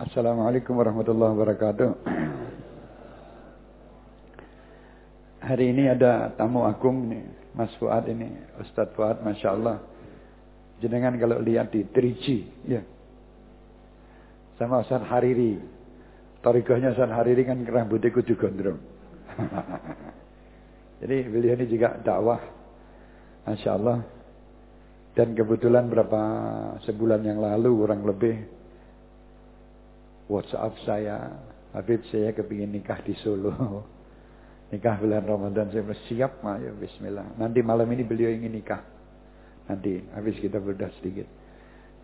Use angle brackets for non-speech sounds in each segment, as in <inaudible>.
Assalamualaikum warahmatullahi wabarakatuh. Hari ini ada tamu agung nih, Mas Fuad ini, Ustadz Fuad, Masya Allah. Jenengan kalau lihat di 3G, ya. Sama Ustadz Hariri. Torikohnya Ustadz Hariri kan rambutnya kudu gondrong. <laughs> Jadi beliau ini juga dakwah. Masya Allah. Dan kebetulan berapa sebulan yang lalu kurang lebih WhatsApp saya, Habib saya kepingin nikah di Solo. <laughs> nikah bulan Ramadan saya siap, ayo bismillah. Nanti malam ini beliau ingin nikah. Nanti habis kita berdah sedikit.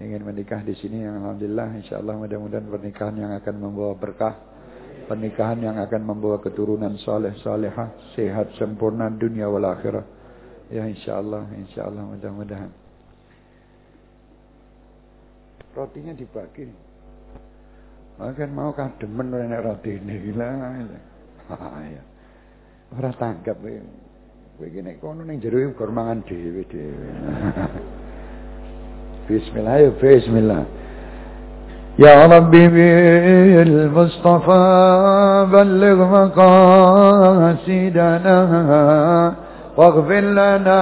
Ingin menikah di sini alhamdulillah insyaallah mudah-mudahan pernikahan yang akan membawa berkah. Pernikahan yang akan membawa keturunan soleh solehah, sehat sempurna dunia wal akhirah. Ya insyaallah, insyaallah mudah-mudahan. Rotinya dibagi. Makan mau kademen nek roti ini gila. Ya. Ora tanggap kowe. Kowe iki nek kono ning jero uga mangan dhewe dhewe. <laughs> Bismillah ya bismillah. يا ربي بالمصطفى بلغ مقاصدنا واغفر لنا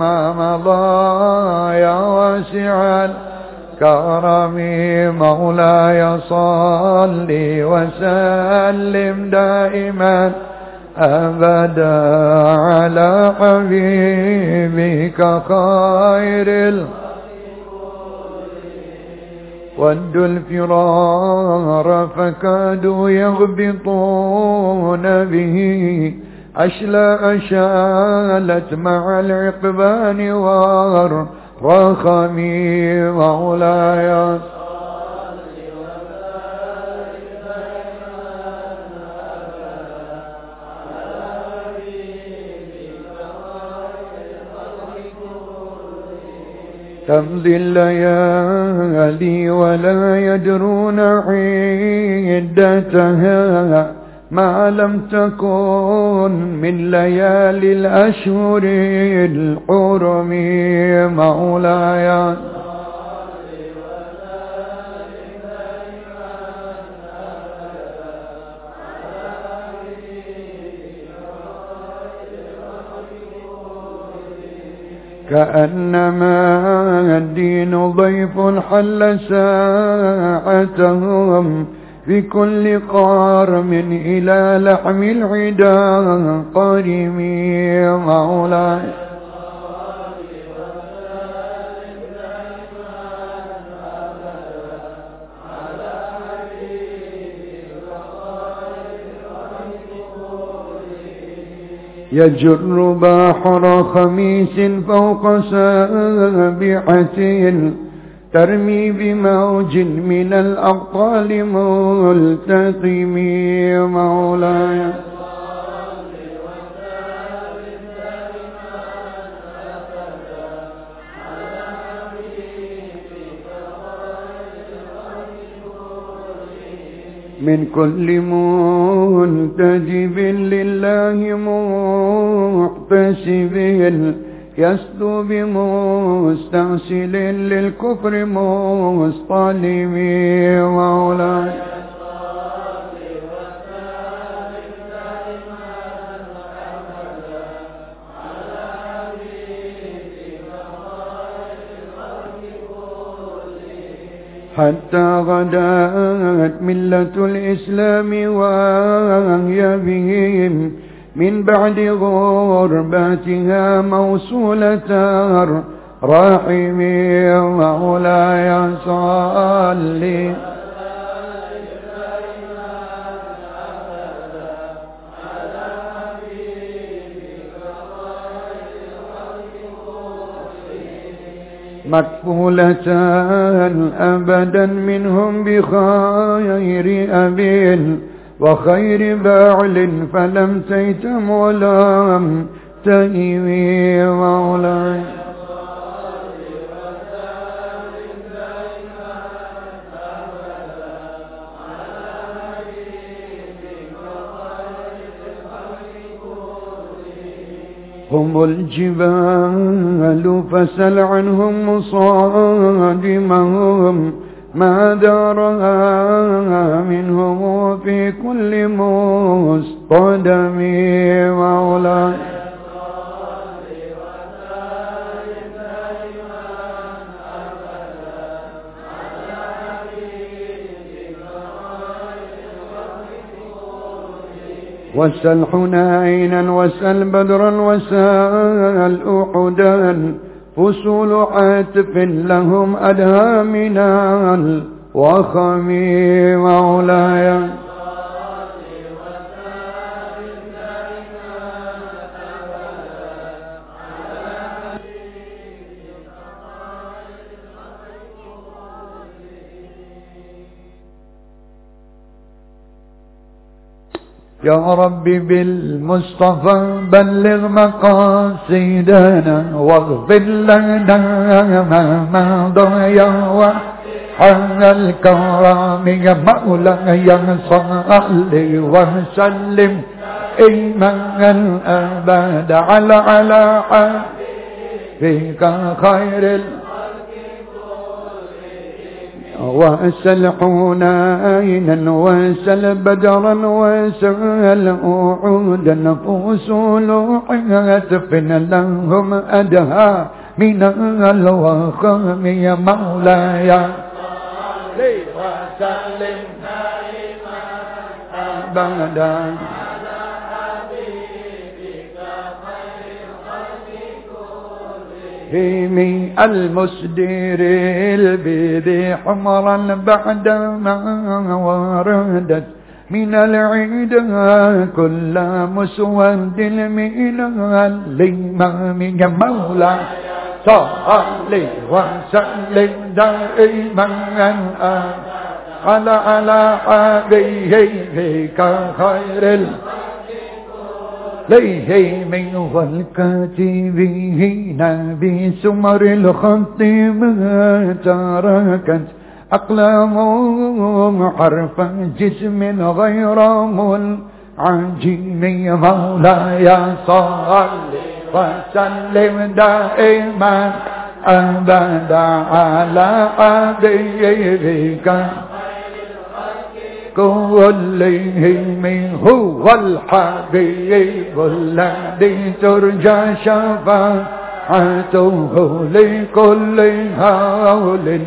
ما مضى يا واسع الكرم مولاي صل وسلم دائما أبدا على حبيبك خير الخلق. ودوا الفرار فكادوا يغبطون به. أشلا أشالت مع العقبان والرخم مولاي. تمضي الليالي ولا يدرون عدتها. ما لم تكن من ليالي الأشهر الحرم مولاي. كأنما الدين ضيف حل ساعتهم. في كل قارم إلى لحم العدا قرم مولاي. يجر بحر خميس فوق سابحة ترمي بموج من الأبطال ملتقم مولاي. من كل منتجب لله محتسب يسدو بمستعسل للكفر مصطلم مولاي حتى غدأت ملة الإسلام وهي بهم. من بعد غربتها موصولة رحم مولاي صلي مكفولة أبدا منهم بخير أب وخير بعل فلم تيتم ولم تهوي مولاي هم الجبال فسل عنهم مصادمهم ما دارها منهم في كل مصطدم مولاي وسل حنينا وسل بدرا وسل أحدا. فصول عتف لهم أدهى من وخمي مولايا يا رب بالمصطفى بلغ مقاصدنا واغفر لنا ما مضى وحن الكرام يا مولاي صل وسلم إيمان أبدا على على حبيبك خير الأرض وأسل حنينا وأسل بدرا وأسل أعودا فصول عتف لهم أدهى من الوخم يا مولاي. وسلم أبدا. هيمي المسدير البيض حمرا بعدما وردت من العيد كل مسود من الإمام مولا صل وسلم دائما على على حبيبك خير الخلق ليه من والكاتبه نبي سمر الخط ما تركت أقلام حرف جسم غير منعجم مولاي صل وسلم دائما أبدا على حبيبك كلهم هو الحبيب الذي ترجى شفاعته لكل هول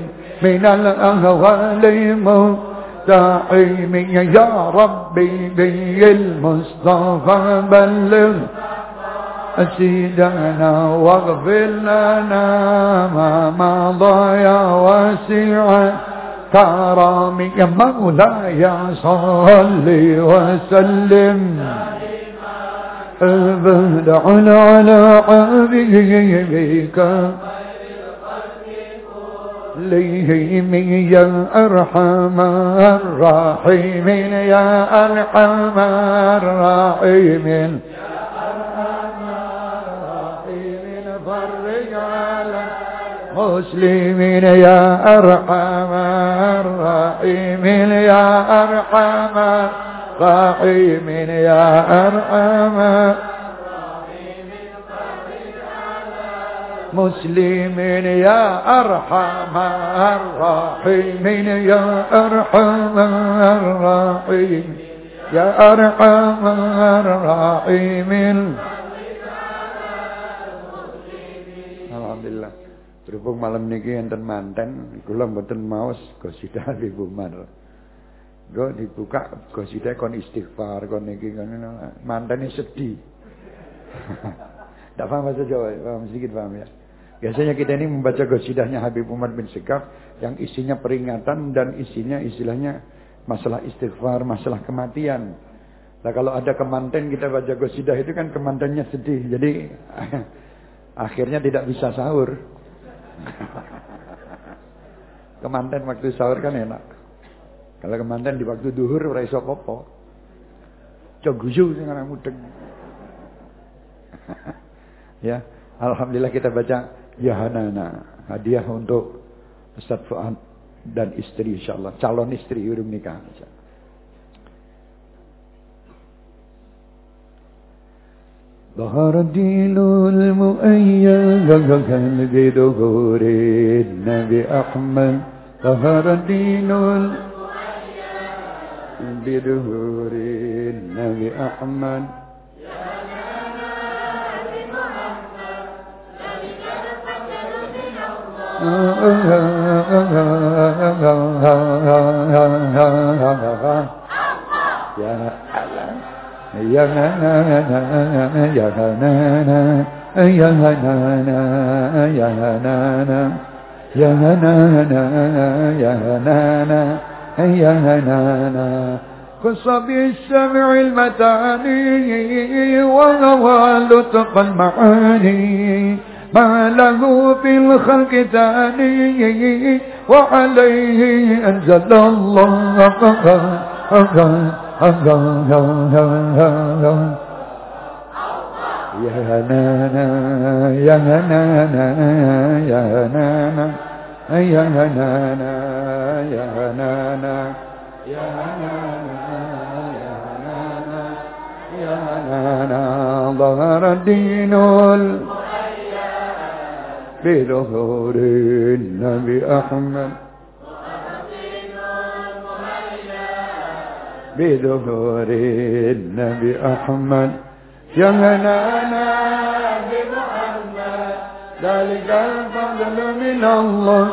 من الأهوال مستعيم يا ربي بي المصطفى بلغ سيدنا واغفر لنا ما مضى يا واسع كرامي يا مولاي صل وسلم. أبدا على حبيبك. ليهم يا أرحم الراحمين يا أرحم الراحمين. مسلمين يا أرحم الراحمين يا أرحم الراحمين يا أرحم مسلمين يا أرحم الراحمين يا أرحم الراحمين يا أرحم الراحمين Berhubung malam niki enten manten, kula mboten maos gosidah <laughs> Ibu Umar. Go dibuka gosidah kon istighfar kon niki kon mantene sedih. <laughs> Tak paham bahasa Jawa, paham sedikit paham ya. Biasanya kita ini membaca gosidahnya Habib Umar bin Sekaf yang isinya peringatan dan isinya istilahnya masalah istighfar, masalah kematian. Nah kalau ada kemanten kita baca gosidah itu kan kemantennya sedih. Jadi <laughs> akhirnya tidak bisa sahur. <laughs> kemanten waktu sahur kan enak. Kalau kemanten di waktu duhur ora iso apa-apa. Coguyu sing anak mudeng. <laughs> ya, alhamdulillah kita baca Yahanana, hadiah untuk Ustaz Fuad dan istri insyaallah, calon istri udah nikah insyaallah. ظهر الدين المؤيد بظهور النبي أحمد. ظهر الدين بدهور النبي أحمد. يا يا نانا يا نانا يا نانا يا نانا يا نانا يا نانا يا نانا قص بالسمع المتاني وهو لطق المعاني ما له في الخلق ثاني وعليه أنزل الله يا نانا يا نانا يا نانا يا نانا يا نانا يا نانا يا نانا ظهر الدين بظهور النبي أحمد بظهور النبي أحمد جمعنا بمحمد ذلك الفضل من الله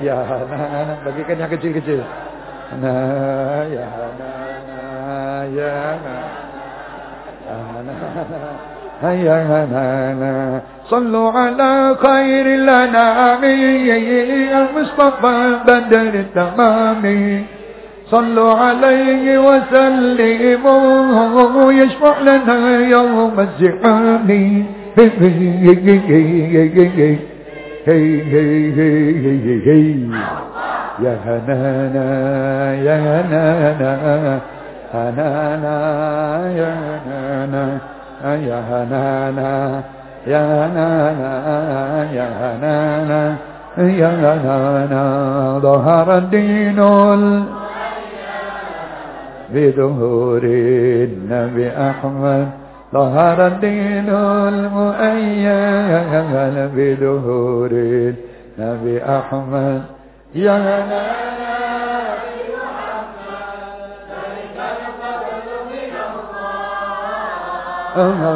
Ya, nah, bagikan yang kecil-kecil. Nah, ya, nah, ya, nah, nah. هيا هنا صلوا على خير الأنام المصطفى بدر التمام صلوا عليه وسلموا يشفع لنا يوم الزحام. يا هنانا يا هنانا هنانا يا هنانا. يا هنانا يا هنانا يا هنانا يا هنانا ظهر الدين بظهور النبي أحمد ظهر الدين المؤيد بظهور النبي أحمد. يا هنانا Yeah,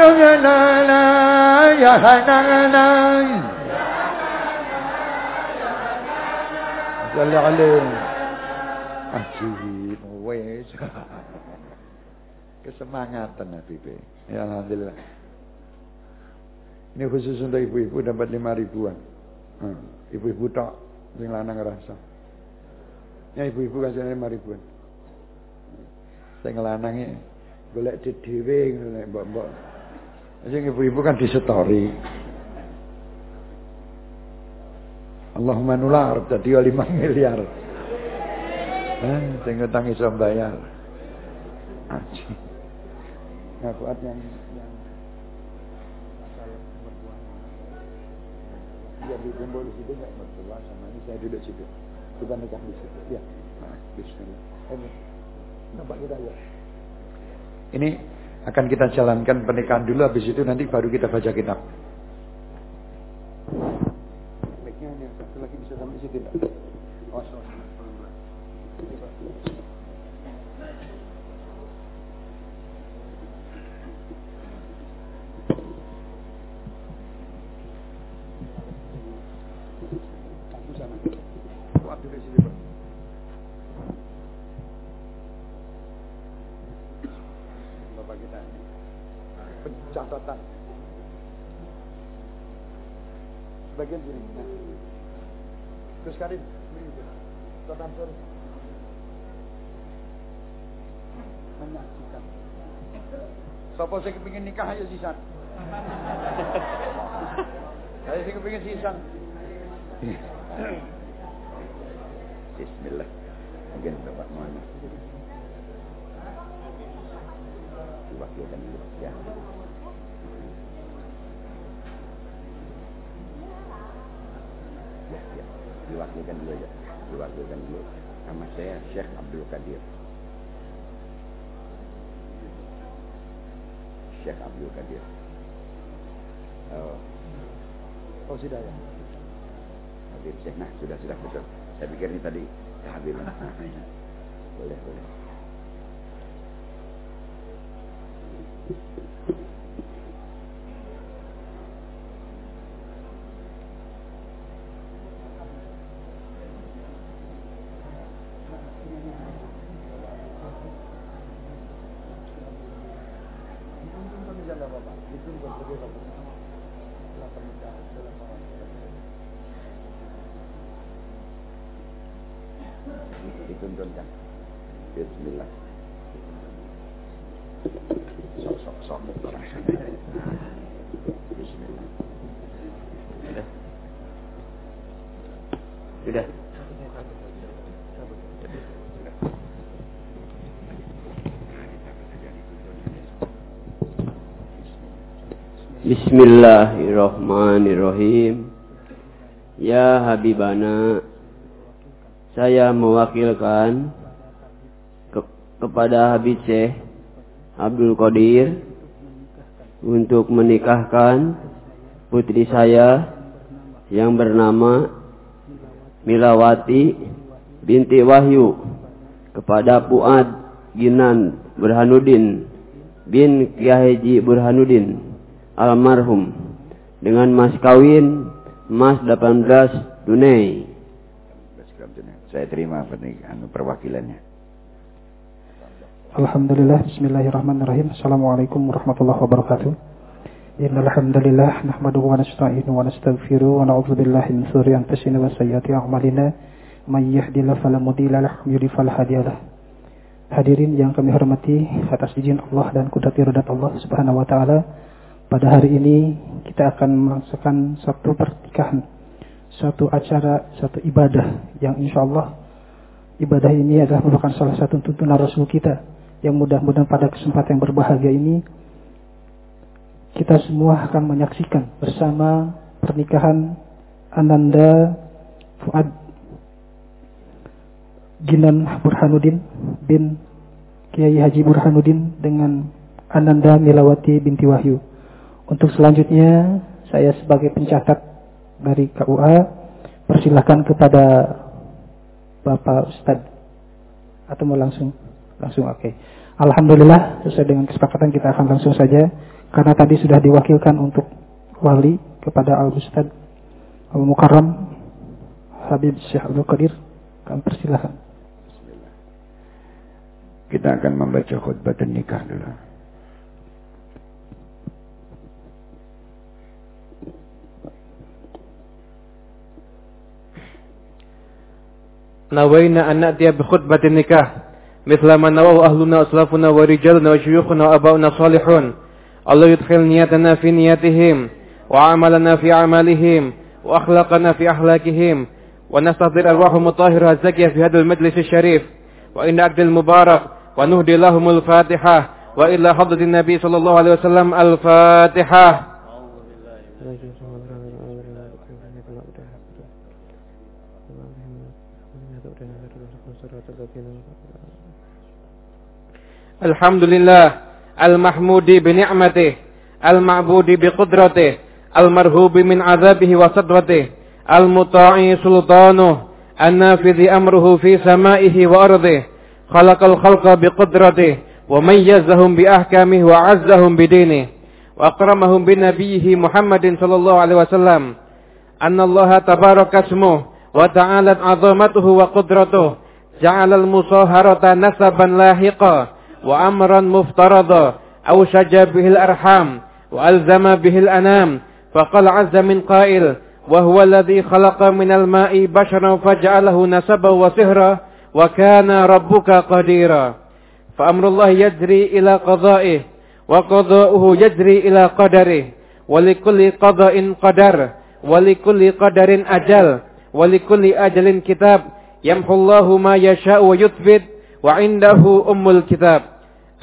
يا هنانا يا هنانا صلي عليه Ajib, wes. Kesemangatan Habib. Ya Alhamdulillah. Ini khusus untuk ibu-ibu dapat lima ribuan. Ibu-ibu tak, sing lanang ngerasa. Ya ibu-ibu kasih lima ribuan. Sing lanangnya golek dhewe ngono mbok-mbok. Sing ibu-ibu kan disetori. Allahumma nular dadi 5 miliar. Eh, sing utang iso bayar. Aji. Nah, kuat yang yang masalah mertua. Dia dikumpul di situ enggak mertua sama ini saya duduk situ. Kita nikah di situ. Ya. Nah, bismillah. Ini. Nampak kita ya. Ini akan kita jalankan pernikahan dulu habis itu nanti baru kita baca kitab. satu lagi bisa sampai situ Oh, catatan. Sebagian sini. Nah. Terus kali catatan sorry. Sopo saya kepingin nikah aja sisan. Saya sih kepingin sisan. Bismillah. Mungkin Bapak Muhammad. Diwakilkan dulu ya. Ya, ya. Diwakilkan dulu ya. Diwakilkan dulu. Nama saya Syekh Abdul Qadir. Syekh Abdul Qadir. Oh, oh sudah ya. Habib Syekh, nah sudah sudah betul. Saya pikir ini tadi kehadiran. boleh boleh. dituntunkan. Bismillah. Sok sok sok. Bismillah. Sudah. Sudah. Bismillahirrahmanirrahim. Ya Habibana saya mewakilkan ke, kepada Habib Syekh Abdul Qadir untuk menikahkan putri saya yang bernama Milawati binti Wahyu kepada Puad Ginan Burhanuddin bin Kiai Burhanuddin almarhum dengan mas kawin mas 18 tunai saya terima pernikahan perwakilannya. Alhamdulillah, Bismillahirrahmanirrahim. Assalamualaikum warahmatullahi wabarakatuh. Hamdalillah nahmaduhu wa nasta'inu wa nastaghfiruh wa na'udzu billahi min shururi anfusina wa sayyiati a'malina. May yahdihillahu fala mudilla lahu wa yudlil fala hadiyalah. Hadirin yang kami hormati atas izin Allah dan kudrat iradat Allah Subhanahu wa taala, pada hari ini kita akan melaksanakan satu pernikahan satu acara, satu ibadah yang insya Allah ibadah ini adalah merupakan salah satu tuntunan Rasul kita yang mudah-mudahan pada kesempatan yang berbahagia ini kita semua akan menyaksikan bersama pernikahan Ananda Fuad Ginan Burhanuddin bin Kiai Haji Burhanuddin dengan Ananda Milawati binti Wahyu. Untuk selanjutnya saya sebagai pencatat dari KUA persilahkan kepada Bapak Ustadz atau mau langsung langsung oke okay. Alhamdulillah sesuai dengan kesepakatan kita akan langsung saja karena tadi sudah diwakilkan untuk wali kepada Al-Ustad Al-Mukarram Habib Syekh Abdul Qadir. Kami persilahkan. Kita akan membaca khutbah dan nikah dulu. نوينا an نأتي بخطبة النكاح nikah ما نواه أهلنا ahluna ورجالنا وشيوخنا وأباؤنا صالحون الله يدخل نياتنا في نياتهم وعملنا في أعمالهم وأخلاقنا في أخلاقهم ونستحضر أرواحهم الطاهرة الزكية في هذا المجلس الشريف. وإن عبد المبارك ونهدي لهم الفاتحة. وإلى حضرة النبي صلى الله عليه وسلم الفاتحة. الحمد لله. المحمود بنعمته المعبود بقدرته المرهوب من عذابه وصدرته المطاع سلطانه النافذ أمره في سمائه وأرضه خلق الخلق بقدرته وميزهم بأحكامه وعزهم بدينه وأكرمهم بنبيه محمد صلى الله عليه وسلم. أن الله تبارك اسمه وتعالت عظمته وقدرته جعل المصاهرة نسبا لاحقا. وأمرا مفترضا أوشج به الأرحام وألزم به الأنام فقال عز من قائل وهو الذي خلق من الماء بشرا فجعله نسبا وسهرا وكان ربك قديرا فأمر الله يجري إلى قضائه وقضاؤه يجري إلى قدره ولكل قضاء قدر ولكل قدر أجل ولكل أجل كتاب يمحو الله ما يشاء ويثبت وعنده أم الكتاب.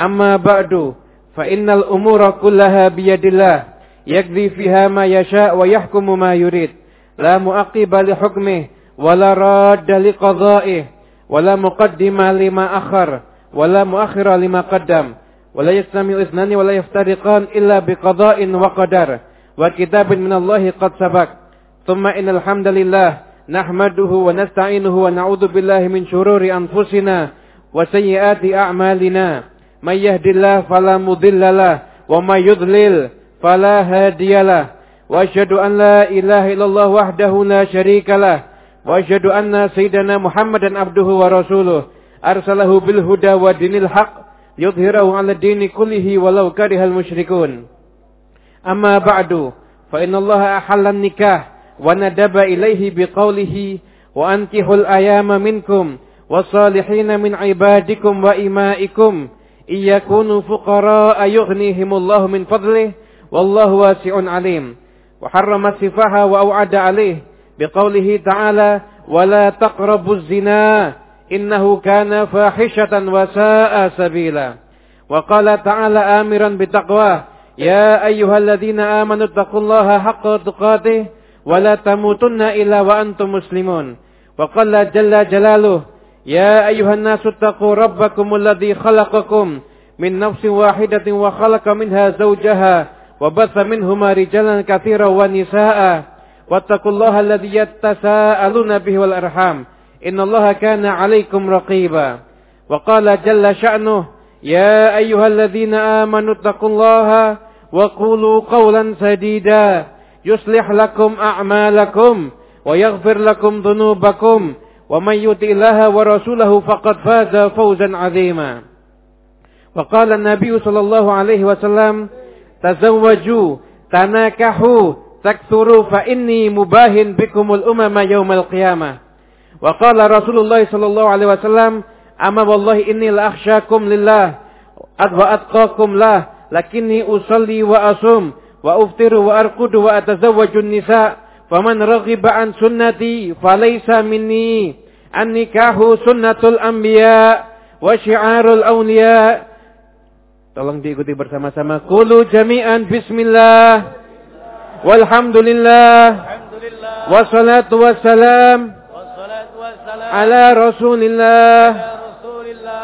أما بعد فإن الأمور كلها بيد الله يقضي فيها ما يشاء ويحكم ما يريد لا مؤقب لحكمه ولا راد لقضائه ولا مقدم لما أخر ولا مؤخر لما قدم ولا يجتمع اثنان ولا يفترقان إلا بقضاء وقدر وكتاب من الله قد سبق ثم إن الحمد لله نحمده ونستعينه ونعوذ بالله من شرور أنفسنا وسيئات أعمالنا من يهد الله فلا مضل له ومن يضلل فلا هادي له وأشهد أن لا إله إلا الله وحده لا شريك له وأشهد أن سيدنا محمدا عبده ورسوله أرسله بالهدى ودين الحق يظهره على الدين كله ولو كره المشركون أما بعد فإن الله أحل النكاح وندب إليه بقوله وأنكحوا الأيام منكم والصالحين من عبادكم وإمائكم إن يكونوا فقراء يغنيهم الله من فضله والله واسع عليم. وحرم السفاح وأوعد عليه بقوله تعالى ولا تقربوا الزنا إنه كان فاحشة وساء سبيلا. وقال تعالى آمرا بتقواه يا أيها الذين آمنوا اتقوا الله حق تقاته ولا تموتن إلا وأنتم مسلمون. وقال جل جلاله يا أيها الناس اتقوا ربكم الذي خلقكم من نفس واحدة وخلق منها زوجها وبث منهما رجالا كثيرا ونساء. واتقوا الله الذي يتساءلون به والأرحام. إن الله كان عليكم رقيبا. وقال جل شأنه يا أيها الذين آمنوا اتقوا الله وقولوا قولا سديدا. يصلح لكم أعمالكم ويغفر لكم ذنوبكم. ومن يطع الله ورسوله فقد فاز فوزا عظيما. وقال النبي صلى الله عليه وسلم تزوجوا تناكحوا تكثروا فإني مباهن بكم الأمم يوم القيامة. وقال رسول الله صلى الله عليه وسلم أما والله إني لأخشاكم لله وأتقاكم له لكني أصلي وأصوم وأفطر وأرقد وأتزوج النساء Faman raghiba an sunnati falaysa minni. An nikahu sunnatul anbiya wa syiarul awliya. Tolong diikuti bersama-sama. Kulu jami'an bismillah. Walhamdulillah. Wassalatu wassalam. Ala rasulillah.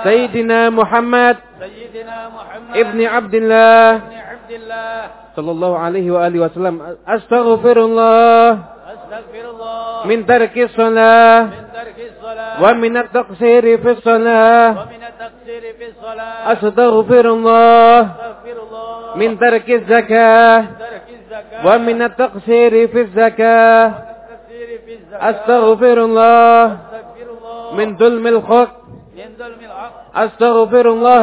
Sayyidina Muhammad. Ibni Abdillah صلى الله عليه وآله وسلم. أستغفر الله أستغفر الله من ترك الصلاة. من ترك الصلاة. ومن التقصير في الصلاة. ومن التقصير في الصلاة. أستغفر الله أستغفر الله من ترك الزكاة. من ترك الزكاة. ومن التقصير في الزكاة. أستغفر الله أستغفر الله من ظلم الخط من ظلم العقل.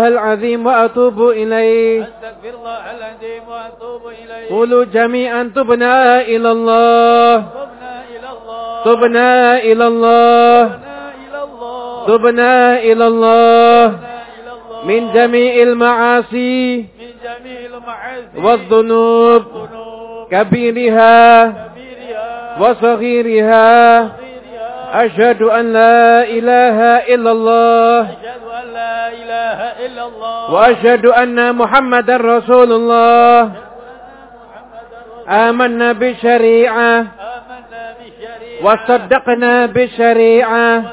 العظيم وأتوب إليه. أستغفر الله العظيم وأتوب إليه. قولوا جميعا تبنا إلى الله. تبنا إلى الله. تبنا إلى الله. من جميع المعاصي والذنوب. كبيرها. وصغيرها. أشهد أن لا إله إلا الله. أشهد أن لا إله إلا الله. وأشهد أن محمد رسول الله. آمنا بالشريعة وصدقنا بالشريعة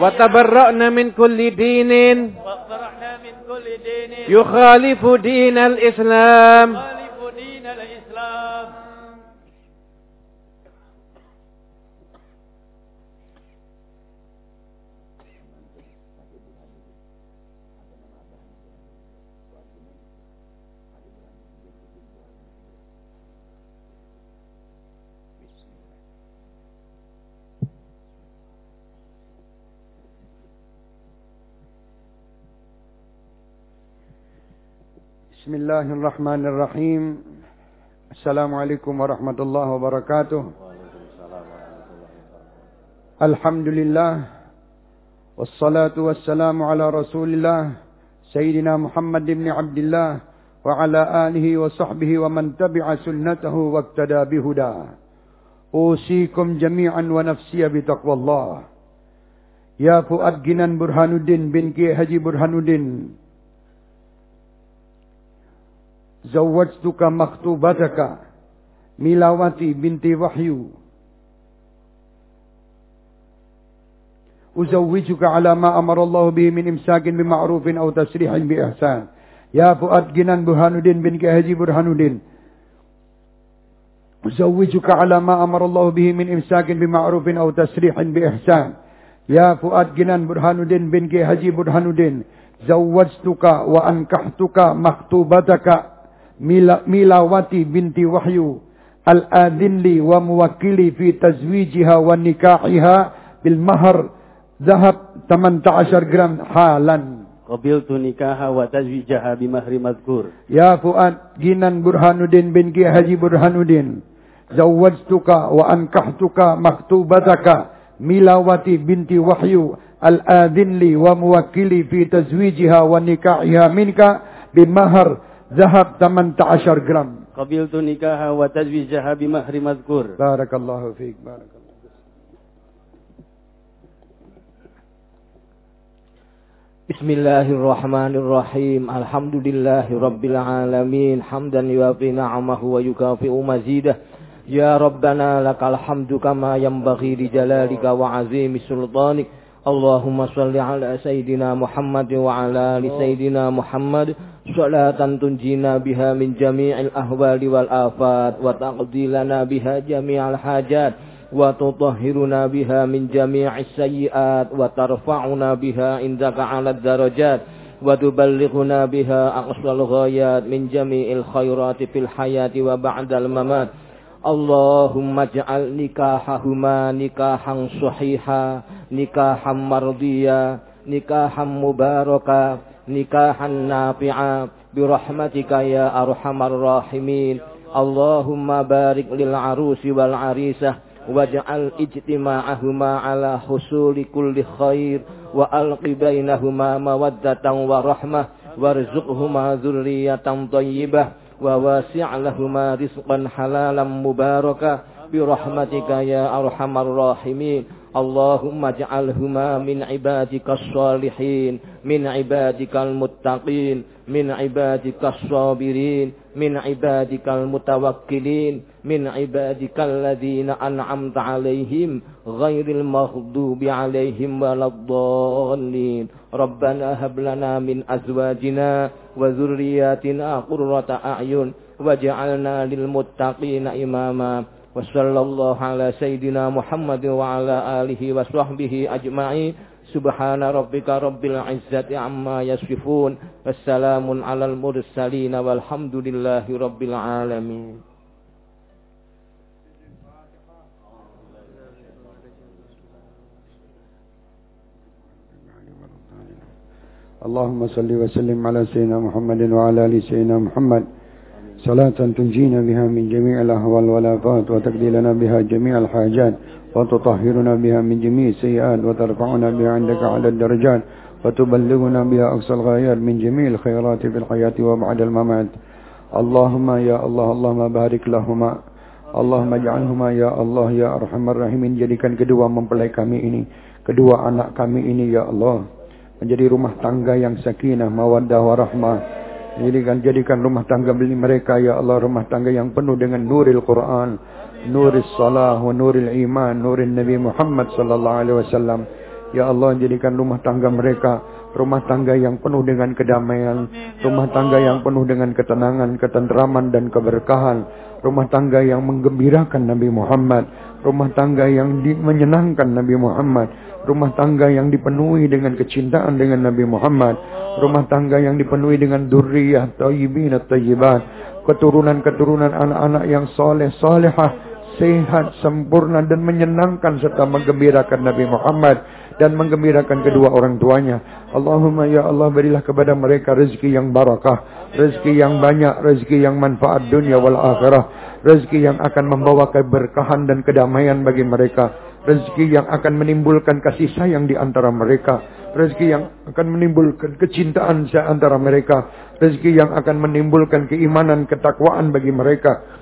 وتبرأنا من كل دين. يخالف دين الإسلام. بسم الله الرحمن الرحيم. السلام عليكم ورحمة الله وبركاته. الحمد لله والصلاة والسلام على رسول الله سيدنا محمد بن عبد الله وعلى آله وصحبه ومن تبع سنته واقتدى بهداه أوصيكم جميعا ونفسي بتقوى الله. يا فؤاد جنان برهان الدين بن كي هجي برهان الدين. زوجتك مخطوبتك ميلاوتي بنت وحيو أزوجك على ما أمر الله به من إمساك بمعروف أو تسريح بإحسان يا فؤاد جنان برهان الدين بن كهجي برهان الدين أزوجك على ما أمر الله به من إمساك بمعروف أو تسريح بإحسان يا فؤاد جنان برهان الدين بن كهجي برهان الدين زوجتك وأنكحتك مخطوبتك Mila, Milawati binti Wahyu al-adinli wa muwakili fi tazwijiha wa nikahiha bil mahar zahab 18 gram halan. Qabiltu nikaha wa tazwijaha bimahri madhkur. Ya Fuad Ginan Burhanuddin bin Ki Haji Burhanuddin. Zawwajtuka wa ankahtuka maktubataka Milawati binti Wahyu al-adinli wa muwakili fi tazwijiha wa nikahiha minka bil mahar zahab 18 gram. Qabiltu nikaha wa tazwijaha bimahri madhkur. Barakallahu fiik. Barakallahu. Bismillahirrahmanirrahim. Alhamdulillahi rabbil alamin. Hamdan yuafi na'amahu wa yukafi'u mazidah. Ya Rabbana lakal hamdu kama yanbaghi li jalalika wa azimi sultanik. اللهم صل على سيدنا محمد وعلى آل سيدنا محمد صلاة تنجينا بها من جميع الأهوال والآفات وتقضي لنا بها جميع الحاجات وتطهرنا بها من جميع السيئات وترفعنا بها عندك على الدرجات وتبلغنا بها أقصى الغايات من جميع الخيرات في الحياة وبعد الممات Allahumma ja'al nikahahuma nikahang suhiha, nikahan mardiya nikahan mubaraka nikahan nafi'a. Birahmatika ya arhamar rahimin. Allahumma barik lil arusi wal arisah waj'al ijtima'ahuma ala husuli kulli khair wa alqi bainahuma mawaddatan wa rahmah warzuqhuma dzurriyyatan thayyibah wa wasi' lahuma rizqan halalan mubaraka bi rahmatika ya arhamar rahimin. Allahumma ja'alhuma min ibadikas salihin min ibadikal muttaqin min ibadikas sabirin min ibadikal mutawakkilin من عبادك الذين أنعمت عليهم غير المغضوب عليهم ولا الضالين. ربنا هب لنا من أزواجنا وذرياتنا قرة أعين وجعلنا للمتقين إماما. وصلى الله على سيدنا محمد وعلى آله وصحبه أجمعين. سبحان ربك رب العزة عما يصفون. والسلام على المرسلين والحمد لله رب العالمين. اللهم صل وسلم على سيدنا محمد وعلى آل سيدنا محمد. صلاة تنجينا بها من جميع الأهوال والآفات وتقضي لنا بها جميع الحاجات وتطهرنا بها من جميع السيئات وترفعنا بها عندك على الدرجات وتبلغنا بها أقصى الغايات من جميع الخيرات في الحياة وبعد الممات. اللهم يا الله اللهم بارك لهما. Allahumma ja'alhuma ya Allah ya arhamar rahimin jadikan kedua mempelai kami ini kedua anak kami ini ya Allah menjadi rumah tangga yang sakinah mawaddah warahmah Jadikan jadikan rumah tangga mereka ya Allah rumah tangga yang penuh dengan nuril Quran, nuril salah, wa nuril iman, nuril Nabi Muhammad sallallahu alaihi wasallam. Ya Allah jadikan rumah tangga mereka rumah tangga yang penuh dengan kedamaian, rumah tangga yang penuh dengan ketenangan, ketenteraman dan keberkahan, rumah tangga yang menggembirakan Nabi Muhammad, rumah tangga yang menyenangkan Nabi Muhammad, rumah tangga yang dipenuhi dengan kecintaan dengan Nabi Muhammad, rumah tangga yang dipenuhi dengan durriyah tayyibin tayyibat, keturunan-keturunan anak-anak yang soleh salehah, sehat, sempurna dan menyenangkan serta menggembirakan Nabi Muhammad dan menggembirakan kedua orang tuanya. Allahumma ya Allah berilah kepada mereka rezeki yang barakah, rezeki yang banyak, rezeki yang manfaat dunia wal akhirah, rezeki yang akan membawa keberkahan dan kedamaian bagi mereka Rezeki yang akan menimbulkan kasih sayang di antara mereka. Rezeki yang akan menimbulkan kecintaan di antara mereka. Rezeki yang akan menimbulkan keimanan, ketakwaan bagi mereka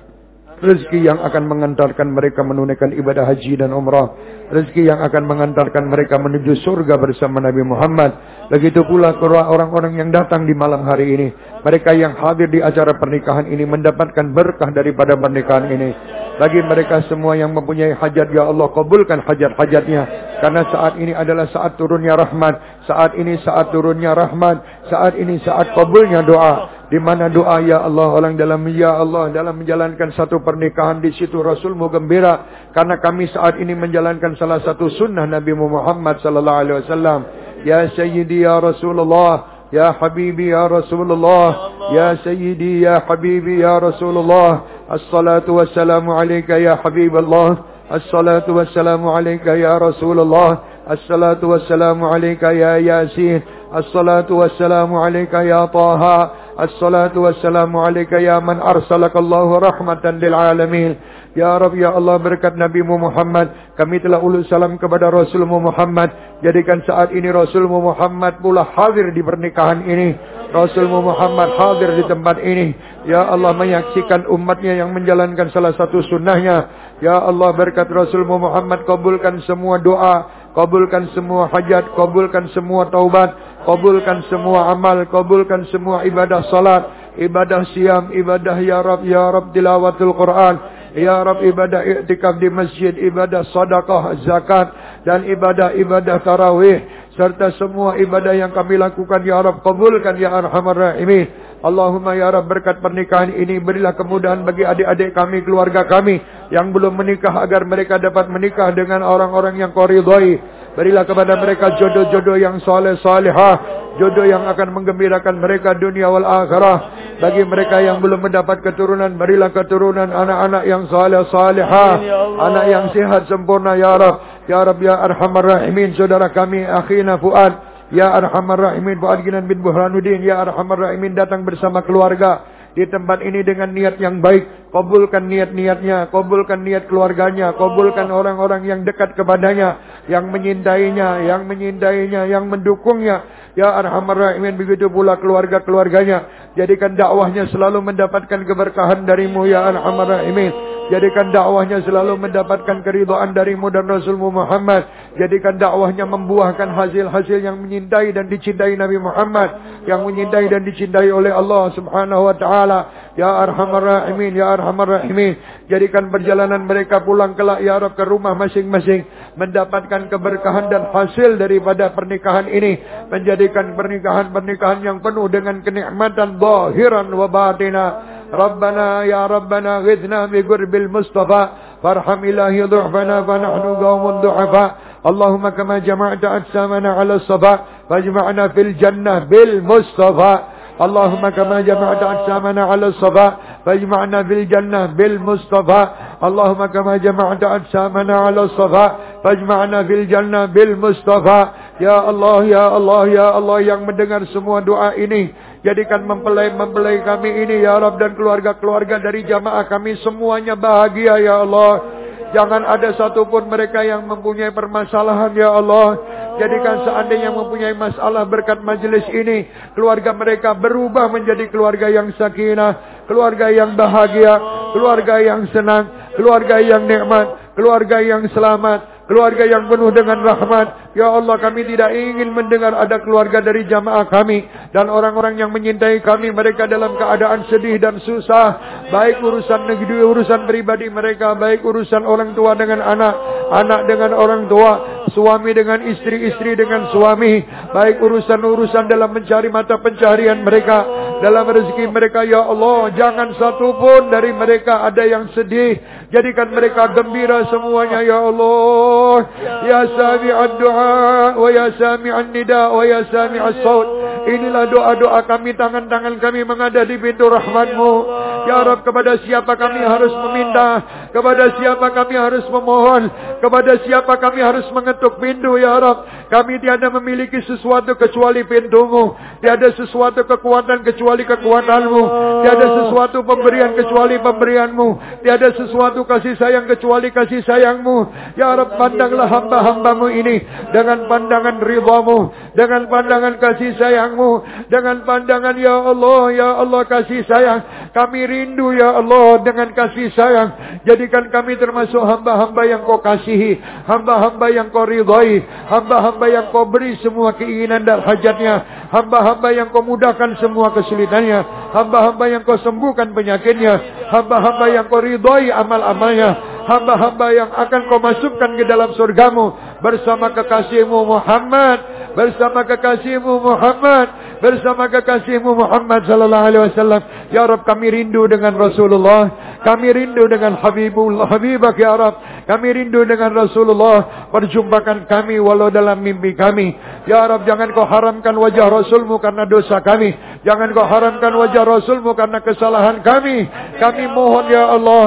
rezeki yang akan mengantarkan mereka menunaikan ibadah haji dan umrah, rezeki yang akan mengantarkan mereka menuju surga bersama Nabi Muhammad. Begitu pula orang-orang yang datang di malam hari ini, mereka yang hadir di acara pernikahan ini mendapatkan berkah daripada pernikahan ini. Bagi mereka semua yang mempunyai hajat, ya Allah kabulkan hajat-hajatnya. Karena saat ini adalah saat turunnya rahmat, saat ini saat turunnya rahmat, saat ini saat kabulnya doa. Di mana doa ya Allah orang dalam ya Allah dalam menjalankan satu pernikahan di situ Rasulmu gembira karena kami saat ini menjalankan salah satu sunnah Nabi Muhammad sallallahu alaihi wasallam. Ya Sayyidi ya Rasulullah يا حبيبي يا رسول الله يا سيدي يا حبيبي يا رسول الله الصلاة والسلام عليك يا حبيب الله الصلاة والسلام عليك يا رسول الله الصلاة والسلام عليك يا ياسين الصلاة والسلام عليك يا طه الصلاة والسلام عليك يا من أرسلك الله رحمة للعالمين Ya Rab, Ya Allah berkat Nabi Muhammad. Kami telah ulus salam kepada Rasulmu Muhammad. Jadikan saat ini Rasulmu Muhammad pula hadir di pernikahan ini. Rasulmu Muhammad hadir di tempat ini. Ya Allah menyaksikan umatnya yang menjalankan salah satu sunnahnya. Ya Allah berkat Rasulmu Muhammad kabulkan semua doa. Kabulkan semua hajat. Kabulkan semua taubat. Kabulkan semua amal. Kabulkan semua ibadah salat. Ibadah siam. Ibadah ya Rab. Ya Rab tilawatul Quran. Ya Rab ibadah iktikaf di masjid, ibadah sadaqah, zakat dan ibadah-ibadah tarawih serta semua ibadah yang kami lakukan ya Rab kabulkan ya Arhamar Rahimin. Allahumma ya Rab berkat pernikahan ini berilah kemudahan bagi adik-adik kami, keluarga kami yang belum menikah agar mereka dapat menikah dengan orang-orang yang kau ridhai. Berilah kepada mereka jodoh-jodoh yang soleh salihah. Jodoh yang akan menggembirakan mereka dunia wal akhirah. Bagi mereka yang belum mendapat keturunan, berilah keturunan anak-anak yang saleh salihah. Anak yang sehat sempurna ya Rab. Ya Rab ya Arhamar Rahimin. Saudara kami akhina Fuad. Ya Arhamar Rahimin Fuad Ginan bin Buhranuddin. Ya Arhamar Rahimin datang bersama keluarga di tempat ini dengan niat yang baik. Kabulkan niat-niatnya, kabulkan niat keluarganya, kabulkan orang-orang yang dekat kepadanya, yang menyintainya, yang menyintainya, yang mendukungnya. Ya Arhamar Rahimin begitu pula keluarga-keluarganya. Jadikan dakwahnya selalu mendapatkan keberkahan darimu ya Arhamar Rahimin. Jadikan dakwahnya selalu mendapatkan keridhaan darimu dan Rasulmu Muhammad. Jadikan dakwahnya membuahkan hasil-hasil yang menyintai dan dicintai Nabi Muhammad. Yang menyintai dan dicintai oleh Allah subhanahu wa ta'ala. Ya Arhamar Rahimin, Ya Arhamar Rahimin. Jadikan perjalanan mereka pulang kelak Ya Rab ke rumah masing-masing. Mendapatkan keberkahan dan hasil daripada pernikahan ini. Menjadikan pernikahan-pernikahan yang penuh dengan kenikmatan zahiran wa batina. ربنا يا ربنا غثنا بقرب المصطفى فارحم إلهي ضعفنا فنحن قوم ضعفاء اللهم كما جمعت أجسامنا على الصفا فاجمعنا في الجنة بالمصطفى. اللهم كما جمعت أجسامنا على الصفا فاجمعنا في الجنة بالمصطفى. اللهم كما جمعت أجسامنا على الصفا فاجمعنا في الجنة بالمصطفى. يا الله يا الله يا الله yang mendengar semua doa ini Jadikan mempelai-mempelai kami ini ya Rab dan keluarga-keluarga dari jamaah kami semuanya bahagia ya Allah. Jangan ada satupun mereka yang mempunyai permasalahan ya Allah. Jadikan seandainya mempunyai masalah berkat majelis ini. Keluarga mereka berubah menjadi keluarga yang sakinah. Keluarga yang bahagia. Keluarga yang senang. Keluarga yang nikmat. Keluarga yang selamat keluarga yang penuh dengan rahmat. Ya Allah kami tidak ingin mendengar ada keluarga dari jamaah kami. Dan orang-orang yang menyintai kami mereka dalam keadaan sedih dan susah. Baik urusan negeri, urusan pribadi mereka. Baik urusan orang tua dengan anak. Anak dengan orang tua. Suami dengan istri, istri dengan suami. Baik urusan-urusan dalam mencari mata pencarian mereka. Dalam rezeki mereka ya Allah. Jangan satu pun dari mereka ada yang sedih. Jadikan mereka gembira semuanya ya Allah. Ya sami'ad du'a sami'an nida wa ya sami'as saut. Inilah doa-doa kami, tangan-tangan kami mengada di pintu rahmatmu. Ya Rab, kepada siapa kami harus meminta? Kepada siapa kami harus memohon? Kepada siapa kami harus mengetuk pintu, Ya Rab? Kami tiada memiliki sesuatu kecuali pintumu. Tiada sesuatu kekuatan kecuali kekuatanmu. Tiada sesuatu pemberian kecuali pemberianmu. Tiada sesuatu kasih sayang kecuali kasih sayangmu. Ya Rab pandanglah hamba-hambamu ini dengan pandangan ridhamu, dengan pandangan kasih sayangmu, dengan pandangan ya Allah, ya Allah kasih sayang. Kami rindu ya Allah dengan kasih sayang. Jadikan kami termasuk hamba-hamba yang kau kasihi, hamba-hamba yang kau ridhai, hamba-hamba yang kau beri semua keinginan dan hajatnya, hamba-hamba yang kau mudahkan semua kesulitannya, hamba-hamba yang kau sembuhkan penyakitnya, hamba-hamba yang kau ridhai amal-amalnya, hamba-hamba yang akan kau masukkan ke dalam surgamu. Bersama kekasihmu Muhammad, bersama kekasihmu Muhammad, bersama kekasihmu Muhammad sallallahu alaihi wasallam. Ya Rabb kami rindu dengan Rasulullah, kami rindu dengan Habibullah, Habibak ya Rabb. Kami rindu dengan Rasulullah, perjumpakan kami walau dalam mimpi kami. Ya Rabb jangan kau haramkan wajah Rasulmu karena dosa kami. Jangan kau haramkan wajah Rasulmu karena kesalahan kami. Kami mohon ya Allah,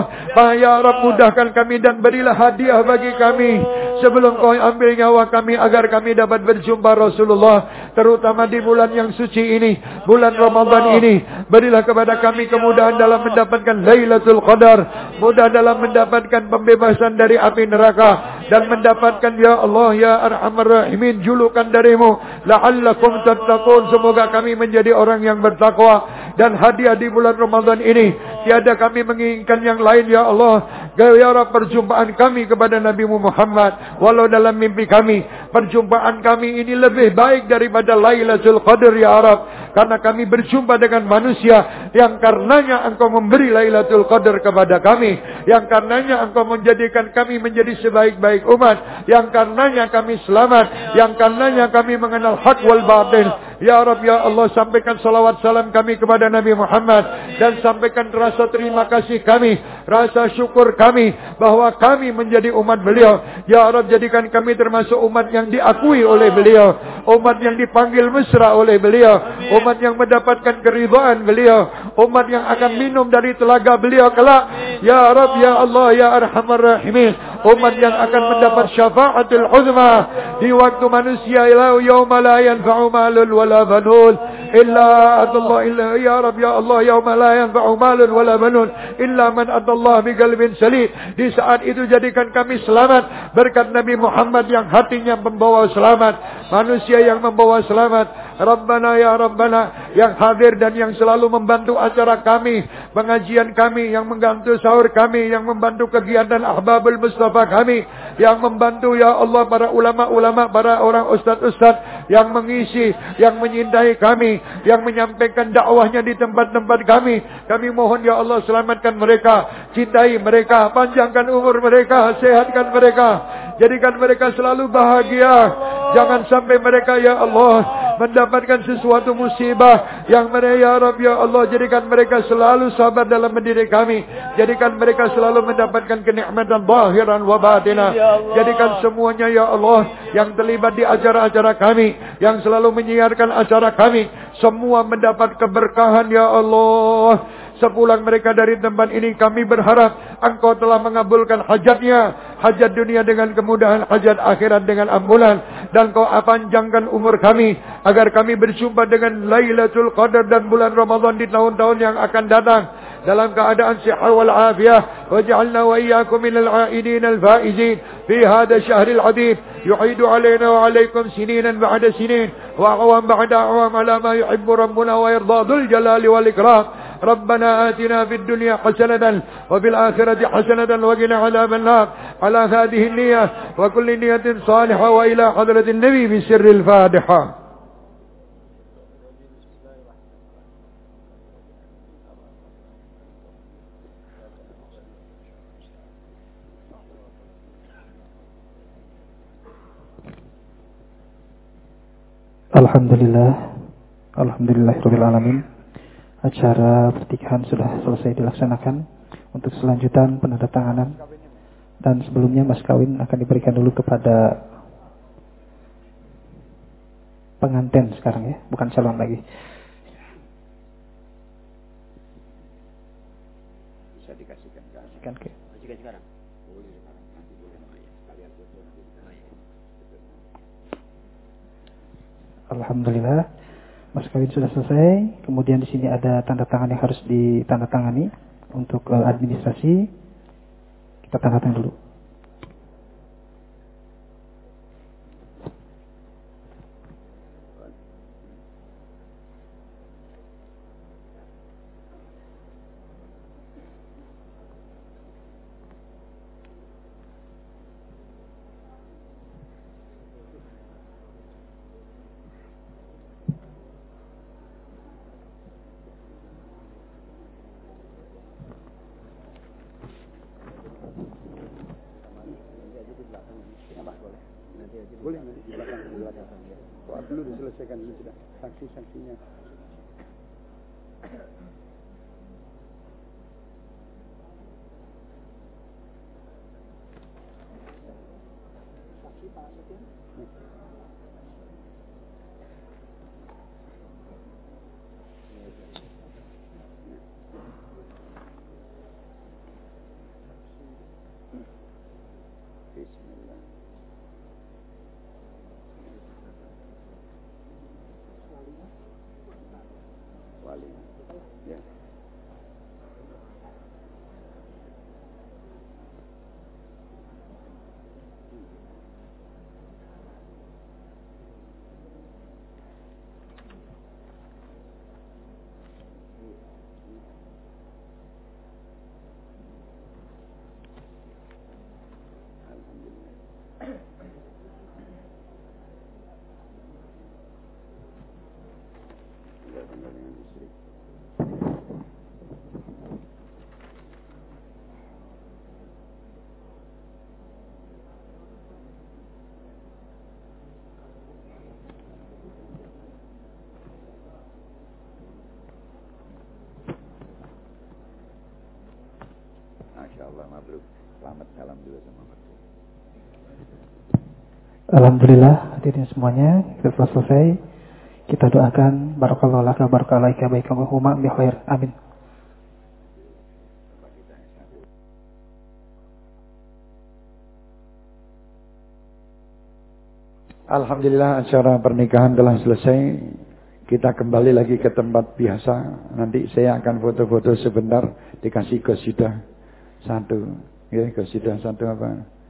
ya Rabb mudahkan kami dan berilah hadiah bagi kami sebelum kau ambil nyawa kami agar kami dapat berjumpa Rasulullah terutama di bulan yang suci ini bulan Ramadan ini berilah kepada kami kemudahan dalam mendapatkan Lailatul Qadar mudah dalam mendapatkan pembebasan dari api neraka dan mendapatkan ya Allah ya Arhamar Rahimin julukan darimu. La'allakum tattaqun. Semoga kami menjadi orang yang bertakwa dan hadiah di bulan Ramadan ini. Tiada kami menginginkan yang lain ya Allah Rabb perjumpaan kami kepada Nabi Muhammad walau dalam mimpi kami. Perjumpaan kami ini lebih baik daripada Lailatul Qadar ya Arab karena kami berjumpa dengan manusia yang karenanya engkau memberi Lailatul Qadar kepada kami yang karenanya engkau menjadikan kami menjadi sebaik-baik umat yang karenanya kami selamat yang karenanya kami mengenal hak wal batil ya Arab ya Allah sampaikan salawat salam kami kepada Nabi Muhammad dan sampaikan rasa terima kasih kami rasa syukur kami bahwa kami menjadi umat beliau. Ya Arab jadikan kami termasuk umat yang diakui oleh beliau, umat yang dipanggil mesra oleh beliau, umat yang mendapatkan keridhaan beliau, umat yang akan minum dari telaga beliau kelak. Ya Arab, ya Allah, ya Arhamar Rahimin, umat yang akan mendapat syafaatul uzma di waktu manusia ila yauma la yanfa'u malun wala banun illa Allah illa ya Rab ya Allah yauma la yanfa'u malun wala banun illa man atallah biqalbin salim di saat itu jadikan kami selamat. Berkat Nabi Muhammad yang hatinya membawa selamat. Manusia yang membawa selamat Rabbana ya Rabbana yang hadir dan yang selalu membantu acara kami, pengajian kami, yang menggantu sahur kami, yang membantu kegiatan Ahbabul Mustafa kami, yang membantu ya Allah para ulama-ulama, para orang ustaz-ustaz yang mengisi, yang menyintai kami, yang menyampaikan dakwahnya di tempat-tempat kami. Kami mohon ya Allah selamatkan mereka, cintai mereka, panjangkan umur mereka, sehatkan mereka, jadikan mereka selalu bahagia. Jangan sampai mereka ya Allah mendapatkan sesuatu musibah yang mereka ya Rabb ya Allah jadikan mereka selalu sabar dalam mendidik kami. Jadikan mereka selalu mendapatkan kenikmatan zahiran wa batinah jadikan semuanya ya Allah yang terlibat di acara-acara kami yang selalu menyiarkan acara kami semua mendapat keberkahan ya Allah Sepulang mereka dari tempat ini kami berharap engkau telah mengabulkan hajatnya. Hajat dunia dengan kemudahan, hajat akhirat dengan ambulan. Dan kau panjangkan umur kami. Agar kami berjumpa dengan Lailatul Qadar dan bulan Ramadan di tahun-tahun yang akan datang. Dalam keadaan sihat wal afiyah. Waj'alna wa iyyakum minal aidin al-faizin. Fi hada syahril adid. Yuhidu alaina wa alaikum sininan ba'da sinin. Wa awam ba'da awam ala ma yuhibbu rabbuna wa yardadul jalali wal ikram. ربنا آتنا في الدنيا حسنة وفي الآخرة حسنة وقنا عذاب النار. على هذه النية وكل نية صالحة وإلى حضرة النبي بسر الفاتحة. Alhamdulillah Alhamdulillah Rabbil Alamin acara pertikahan sudah selesai dilaksanakan. Untuk selanjutan penandatanganan dan sebelumnya mas kawin akan diberikan dulu kepada pengantin sekarang ya, bukan calon lagi. Bisa dikasihkan, kasihkan ke. sekarang. Alhamdulillah Mas kawin sudah selesai. Kemudian di sini ada tanda tangan yang harus ditandatangani untuk uh, administrasi. Kita tanda tangan dulu. Alhamdulillah, hadirin semuanya, kita telah selesai. Kita doakan barakallahu laka barakallahu alaika baikamahuma bi khair. Amin. Alhamdulillah acara pernikahan telah selesai. Kita kembali lagi ke tempat biasa. Nanti saya akan foto-foto sebentar dikasih kosidah satu. Ya, kosidah satu apa?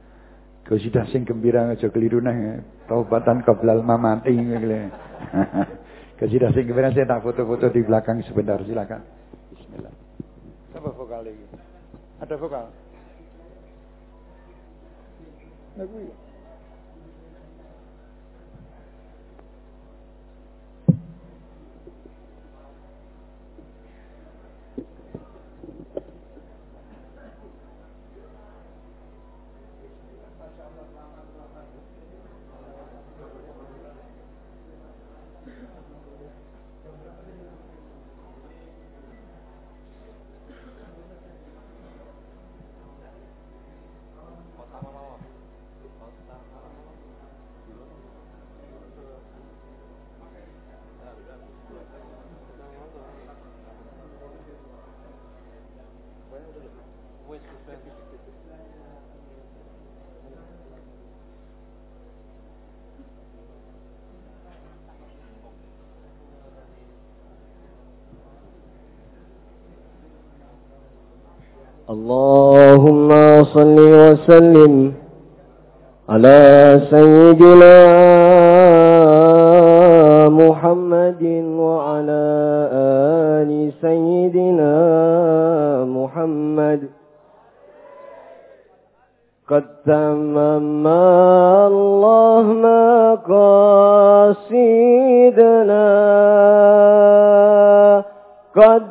Kosidah sing gembira aja keliru nang taubatan qoblal mamati ngene. <laughs> Kosidah sing gembira saya tak foto-foto di belakang sebentar silakan. Bismillah. Apa vokal lagi? Ada vokal? Nah, اللهم صل وسلم على سيدنا محمد وعلى آل سيدنا محمد. قد تمم الله مقاصدنا قد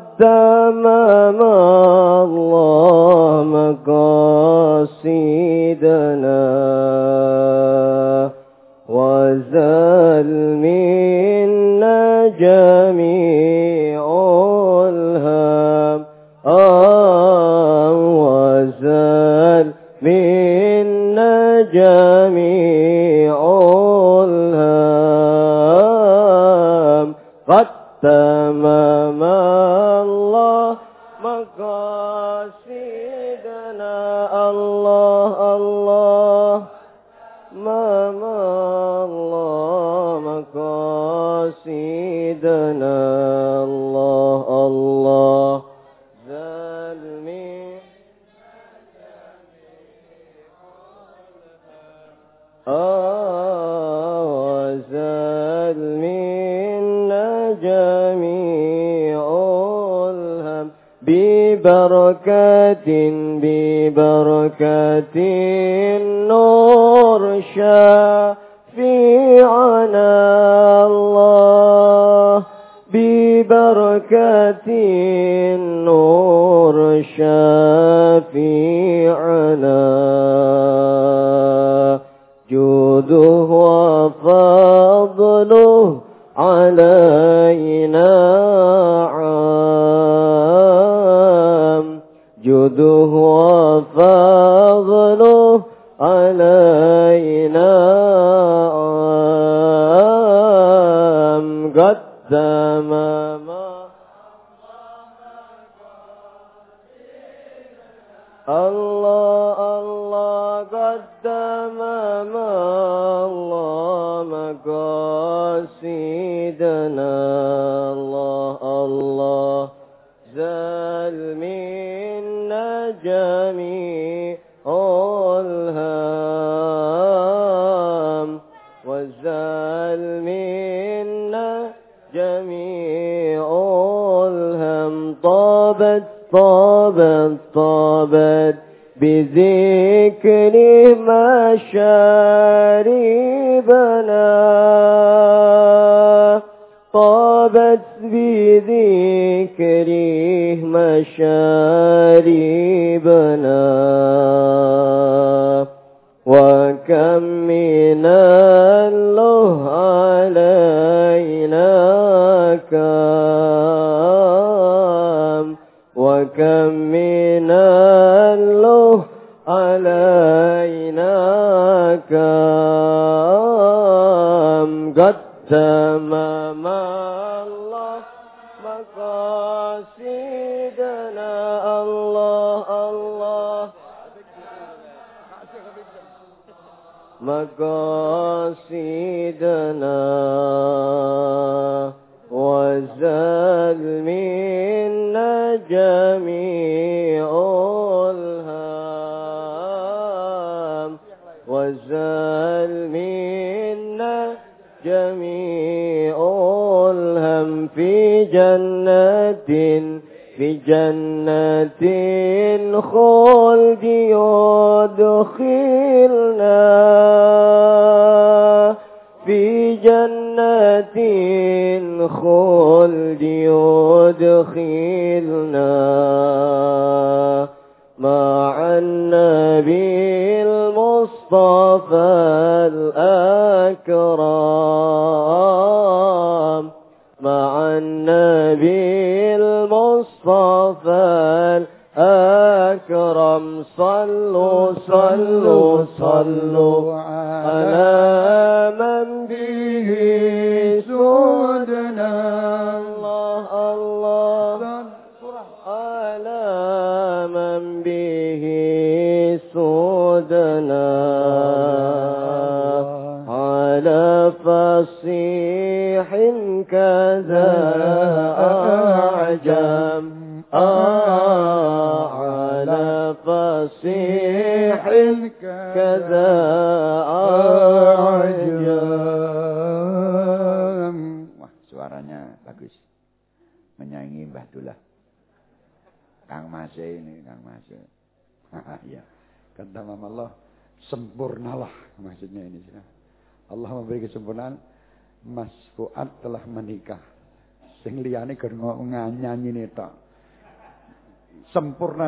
God.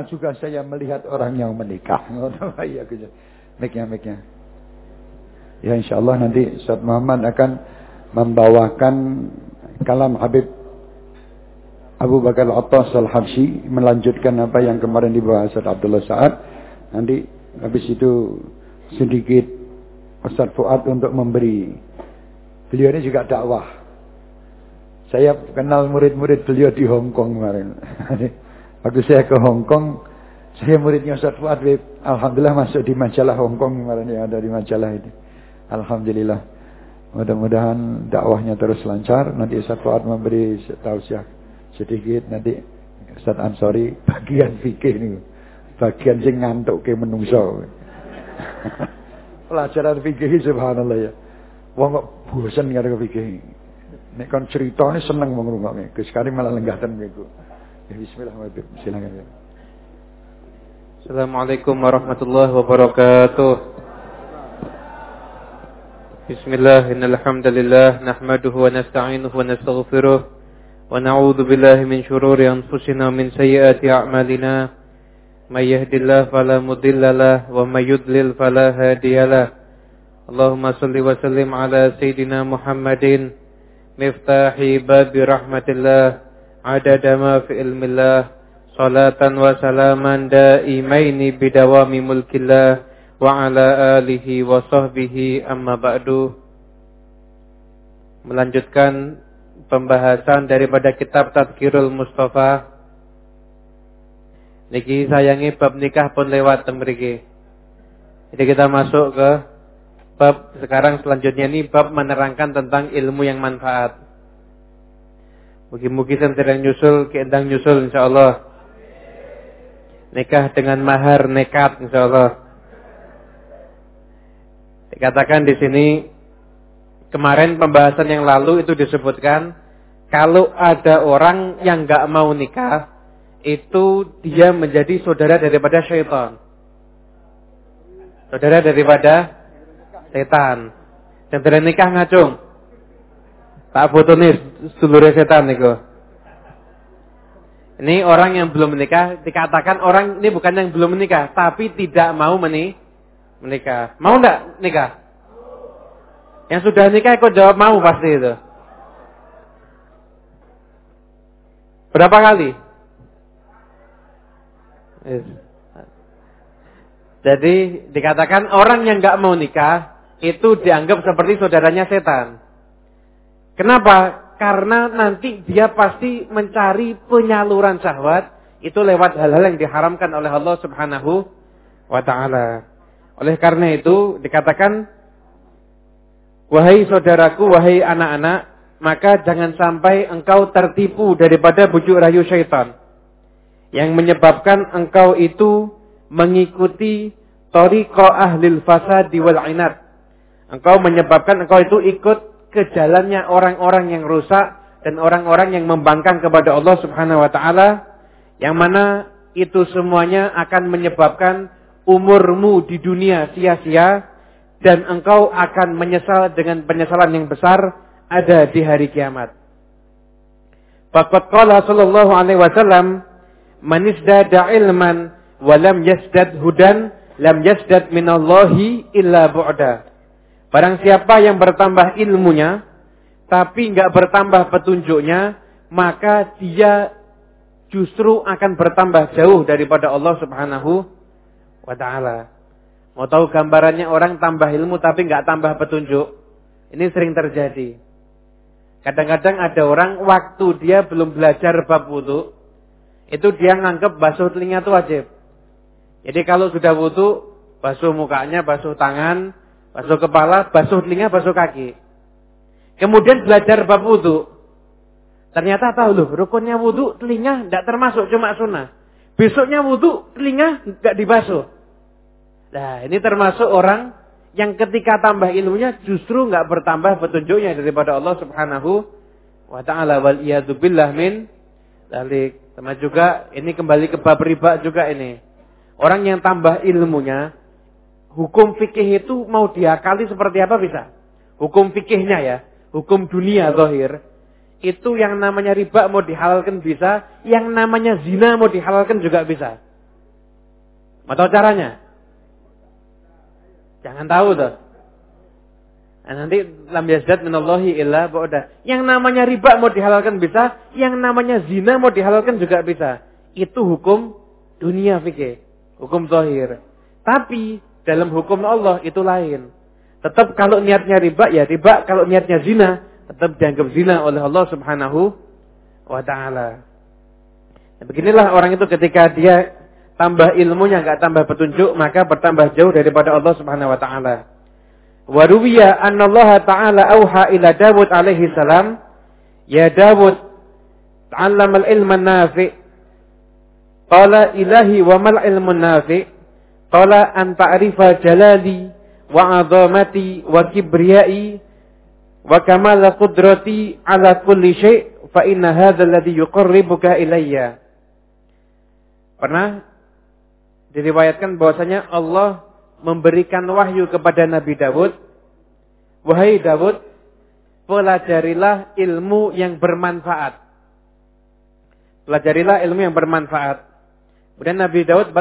Pernah juga saya melihat orang yang menikah. <laughs> Iya, gitu. miknya, miknya. Ya insya Allah nanti Ustaz Muhammad akan membawakan kalam Habib Abu Bakar Attas Al-Habsyi melanjutkan apa yang kemarin dibahas Ustaz Abdullah Sa'ad. Nanti habis itu sedikit Ustaz Fuad untuk memberi. Beliau ini juga dakwah. Saya kenal murid-murid beliau di Hong Kong kemarin. <laughs> Waktu saya ke Hong Kong, saya muridnya Ustaz Fuad Wib. Alhamdulillah masuk di majalah Hong Kong kemarin yang ada di majalah itu. Alhamdulillah. Mudah-mudahan dakwahnya terus lancar. Nanti Ustaz Fuad memberi tausiah sedikit. Nanti Ustaz Ansori bagian fikih ini Bagian sing ngantuk ke menungso. <laughs> Pelajaran fikih subhanallah ya. Wong kok bosen karo fikih. Nek kon ceritane seneng wong ke Gus malah lenggatan bego Bismillahirrahmanirrahim. Bismillah, Habib. Silakan. Ya. Assalamualaikum warahmatullahi wabarakatuh. Bismillah, innalhamdulillah, nahmaduhu wa nasta'inuhu wa nastaghfiruh. Wa na'udhu billahi min syururi anfusina min sayyati a'malina. May yahdillah falamudillalah, wa may yudlil falahadiyalah. Allahumma salli wa sallim ala Sayyidina Muhammadin. Miftahi babi rahmatillah adada ma fi ilmillah salatan wa salaman daimaini bidawami mulkillah wa ala alihi wa sahbihi amma ba'du. Melanjutkan pembahasan daripada kitab Tadkirul Mustafa. Niki sayangi bab nikah pun lewat tembriki jadi kita masuk ke bab sekarang selanjutnya. Ini bab menerangkan tentang ilmu yang manfaat. Mugi-mugi sedang nyusul, keendang nyusul insyaallah. Nikah dengan mahar nekat insyaallah. Dikatakan di sini kemarin pembahasan yang lalu itu disebutkan kalau ada orang yang nggak mau nikah itu dia menjadi saudara daripada syaitan. Saudara daripada setan. Dan tidak nikah ngacung. Tak foto nih sedulur setan niku. Ini orang yang belum menikah dikatakan orang ini bukan yang belum menikah tapi tidak mau menikah menikah. Mau enggak nikah? Yang sudah nikah ikut jawab mau pasti itu. Berapa kali? Jadi dikatakan orang yang nggak mau nikah itu dianggap seperti saudaranya setan. Kenapa? Karena nanti dia pasti mencari penyaluran syahwat itu lewat hal-hal yang diharamkan oleh Allah Subhanahu wa taala. Oleh karena itu dikatakan wahai saudaraku, wahai anak-anak, maka jangan sampai engkau tertipu daripada bujuk rayu syaitan yang menyebabkan engkau itu mengikuti tariqa ahlil fasad wal inat. Engkau menyebabkan engkau itu ikut ke jalannya orang-orang yang rusak dan orang-orang yang membangkang kepada Allah Subhanahu wa taala yang mana itu semuanya akan menyebabkan umurmu di dunia sia-sia dan engkau akan menyesal dengan penyesalan yang besar ada di hari kiamat. Faqad qala sallallahu alaihi wasallam man isdada ilman wa lam yasdad hudan lam yasdad minallahi illa bu'da. Barang siapa yang bertambah ilmunya tapi enggak bertambah petunjuknya, maka dia justru akan bertambah jauh daripada Allah Subhanahu wa taala. Mau tahu gambarannya orang tambah ilmu tapi nggak tambah petunjuk? Ini sering terjadi. Kadang-kadang ada orang waktu dia belum belajar bab wudhu, itu dia nganggep basuh telinga itu wajib. Jadi kalau sudah wudhu, basuh mukanya, basuh tangan, basuh kepala, basuh telinga, basuh kaki. Kemudian belajar bab wudhu. Ternyata tahu loh, rukunnya wudhu telinga tidak termasuk cuma sunnah. Besoknya wudhu telinga nggak dibasuh. Nah, ini termasuk orang yang ketika tambah ilmunya justru nggak bertambah petunjuknya daripada Allah Subhanahu wa taala wal billah min dalik. Sama juga ini kembali ke bab riba juga ini. Orang yang tambah ilmunya hukum fikih itu mau diakali seperti apa bisa? Hukum fikihnya ya, hukum dunia zahir. Itu yang namanya riba mau dihalalkan bisa, yang namanya zina mau dihalalkan juga bisa. Mau tahu caranya? Jangan tahu tuh. Nah, nanti lam yazdad minallahi illa ba'da. Yang namanya riba mau dihalalkan bisa, yang namanya zina mau dihalalkan juga bisa. Itu hukum dunia fikih, hukum zahir. Tapi dalam hukum Allah itu lain. Tetap kalau niatnya riba ya riba, kalau niatnya zina tetap dianggap zina oleh Allah Subhanahu wa taala. Nah, beginilah orang itu ketika dia tambah ilmunya nggak tambah petunjuk maka bertambah jauh daripada Allah Subhanahu wa taala. Wa ruwiya anna Allah Ta'ala auha ila Dawud alaihi salam, "Ya Dawud, ta'allam al-ilma nafi." Qala ilahi wa mal ilmu nafi? Qala an ta'rifa jalali wa 'azamati wa kibriyai wa kamala qudrati ala kulli syai' fa inna hadzal ladzi yuqarribuka ilayya. Pernah diriwayatkan bahwasanya Allah memberikan wahyu kepada Nabi Dawud, "Wahai Dawud, pelajarilah ilmu yang bermanfaat." Pelajarilah ilmu yang bermanfaat. Kemudian Nabi Daud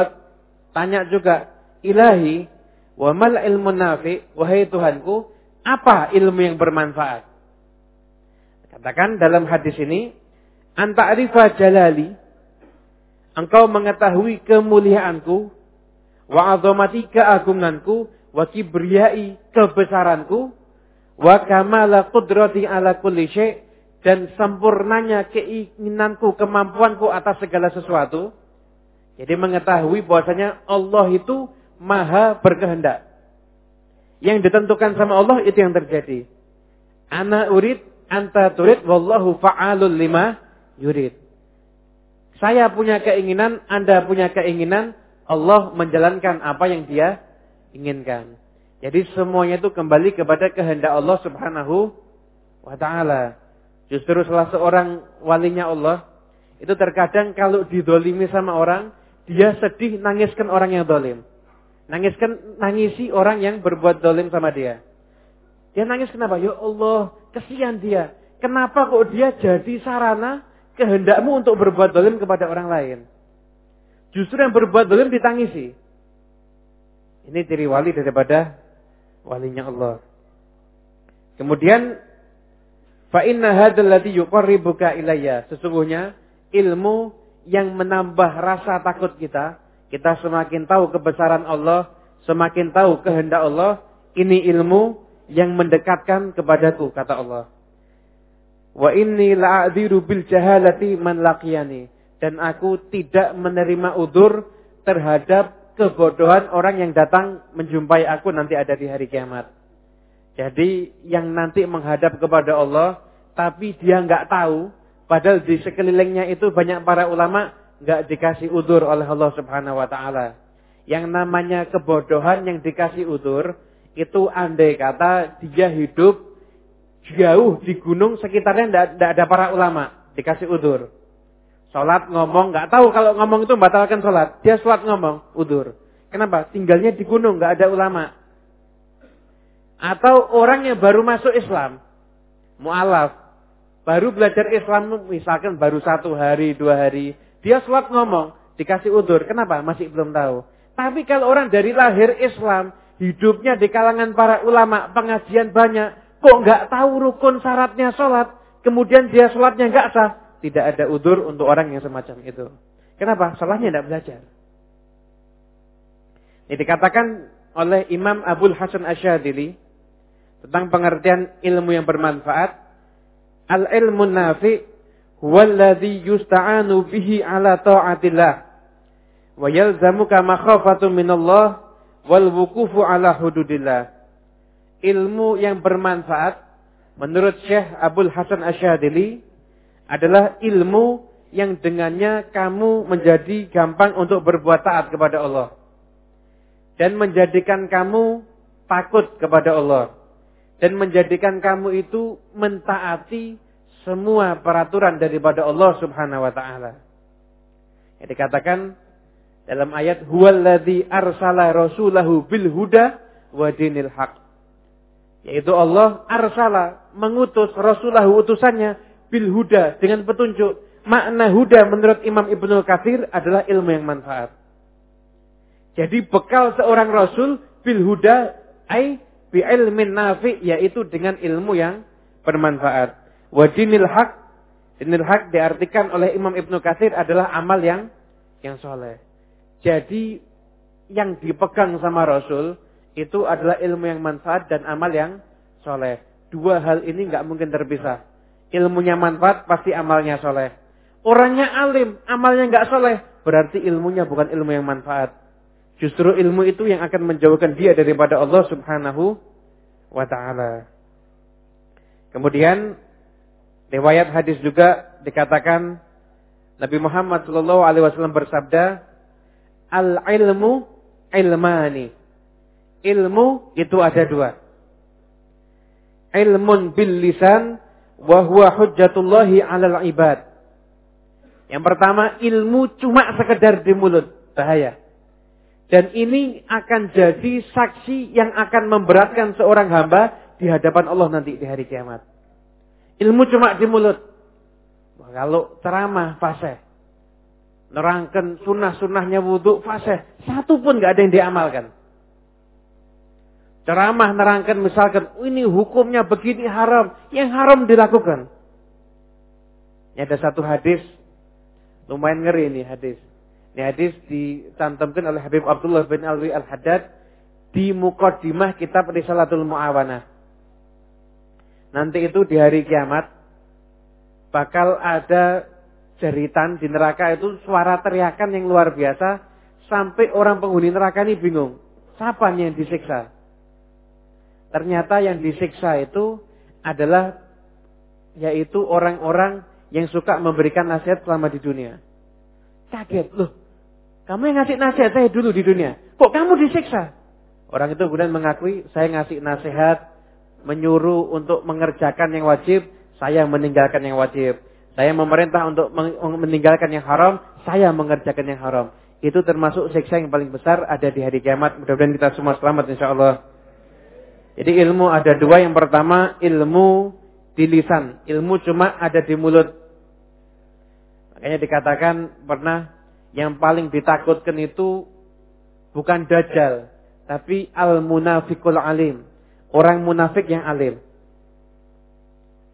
tanya juga, "Ilahi, wa mal ilmu nafi?" Wahai Tuhanku, apa ilmu yang bermanfaat? Katakan dalam hadis ini, "Anta arifa jalali." Engkau mengetahui kemuliaanku, wa azamati keagunganku, wa kibriyai kebesaranku, wa kamala qudrati ala kulli syai' dan sempurnanya keinginanku, kemampuanku atas segala sesuatu. Jadi mengetahui bahwasanya Allah itu maha berkehendak. Yang ditentukan sama Allah itu yang terjadi. Ana urid, anta turid, wallahu fa'alul lima yurid. Saya punya keinginan, Anda punya keinginan, Allah menjalankan apa yang dia inginkan. Jadi semuanya itu kembali kepada kehendak Allah subhanahu wa ta'ala. Justru salah seorang walinya Allah, itu terkadang kalau didolimi sama orang, dia sedih nangiskan orang yang dolim. Nangiskan, nangisi orang yang berbuat dolim sama dia. Dia nangis kenapa? Ya Allah, kesian dia. Kenapa kok dia jadi sarana kehendakmu untuk berbuat dolim kepada orang lain? Justru yang berbuat dolim ditangisi. Ini ciri wali daripada walinya Allah. Kemudian fa inna hadzal yuqarribuka ilayya. Sesungguhnya ilmu yang menambah rasa takut kita, kita semakin tahu kebesaran Allah, semakin tahu kehendak Allah, ini ilmu yang mendekatkan kepadaku, kata Allah. Wa inni la'adiru bil jahalati man laqiyani. Dan aku tidak menerima udur terhadap kebodohan orang yang datang menjumpai aku nanti ada di hari kiamat. Jadi yang nanti menghadap kepada Allah, tapi dia nggak tahu, Padahal di sekelilingnya itu banyak para ulama nggak dikasih udur oleh Allah Subhanahu wa taala. Yang namanya kebodohan yang dikasih udur itu andai kata dia hidup jauh di gunung sekitarnya tidak ada para ulama dikasih udur. Sholat ngomong nggak tahu kalau ngomong itu membatalkan sholat. Dia sholat ngomong udur. Kenapa? Tinggalnya di gunung nggak ada ulama. Atau orang yang baru masuk Islam, mualaf, Baru belajar Islam misalkan baru satu hari, dua hari. Dia sholat ngomong, dikasih udur. Kenapa? Masih belum tahu. Tapi kalau orang dari lahir Islam, hidupnya di kalangan para ulama, pengajian banyak. Kok nggak tahu rukun syaratnya sholat. Kemudian dia sholatnya nggak sah. Tidak ada udur untuk orang yang semacam itu. Kenapa? Salahnya tidak belajar. Ini dikatakan oleh Imam Abdul Hasan Asyadili tentang pengertian ilmu yang bermanfaat Al-ilmu nafi huwallazi yusta'anu bihi ala ta'atillah. Wa yalzamuka makhafatu minallah wal wukufu ala hududillah. Ilmu yang bermanfaat menurut Syekh Abdul Hasan Asyadili adalah ilmu yang dengannya kamu menjadi gampang untuk berbuat taat kepada Allah. Dan menjadikan kamu takut kepada Allah dan menjadikan kamu itu mentaati semua peraturan daripada Allah Subhanahu wa taala. Yang dikatakan dalam ayat huwallazi arsala rasulahu bil huda wa dinil haq. Yaitu Allah arsala mengutus rasulahu utusannya bil huda dengan petunjuk. Makna huda menurut Imam Ibnu Katsir adalah ilmu yang manfaat. Jadi bekal seorang rasul bil huda ai bi ilmin nafi yaitu dengan ilmu yang bermanfaat. Wa dinil haq dinil haq diartikan oleh Imam Ibnu Katsir adalah amal yang yang soleh. Jadi yang dipegang sama Rasul itu adalah ilmu yang manfaat dan amal yang soleh. Dua hal ini nggak mungkin terpisah. Ilmunya manfaat pasti amalnya soleh. Orangnya alim, amalnya nggak soleh, berarti ilmunya bukan ilmu yang manfaat. Justru ilmu itu yang akan menjauhkan dia daripada Allah subhanahu wa taala. Kemudian riwayat hadis juga dikatakan Nabi Muhammad sallallahu alaihi wasallam bersabda, "Al-ilmu ilmani." Ilmu itu ada dua. Ilmun bil lisan wa huwa hujjatullahi 'alal ibad. Yang pertama, ilmu cuma sekedar di mulut, bahaya. Dan ini akan jadi saksi yang akan memberatkan seorang hamba di hadapan Allah nanti di hari kiamat. Ilmu cuma di mulut. Kalau ceramah fase. Nerangkan sunnah-sunnahnya wudhu fase. Satu pun gak ada yang diamalkan. Ceramah nerangkan misalkan, oh, ini hukumnya begini haram. Yang haram dilakukan. Ini ada satu hadis. Lumayan ngeri ini hadis. Ini hadis dicantumkan oleh Habib Abdullah bin Alwi Al-Haddad di Muqaddimah kitab Risalatul Muawanah. Nanti itu di hari kiamat bakal ada jeritan di neraka itu suara teriakan yang luar biasa sampai orang penghuni neraka ini bingung. Siapa yang disiksa? Ternyata yang disiksa itu adalah yaitu orang-orang yang suka memberikan nasihat selama di dunia. Kaget, loh kamu yang ngasih nasihat saya dulu di dunia. Kok kamu disiksa? Orang itu kemudian mengakui, saya ngasih nasihat, menyuruh untuk mengerjakan yang wajib, saya meninggalkan yang wajib. Saya memerintah untuk meninggalkan yang haram, saya mengerjakan yang haram. Itu termasuk siksa yang paling besar ada di hari kiamat. Mudah-mudahan kita semua selamat insya Allah. Jadi ilmu ada dua. Yang pertama ilmu di lisan. Ilmu cuma ada di mulut. Makanya dikatakan pernah yang paling ditakutkan itu bukan dajjal, tapi al-munafikul alim. Orang munafik yang alim.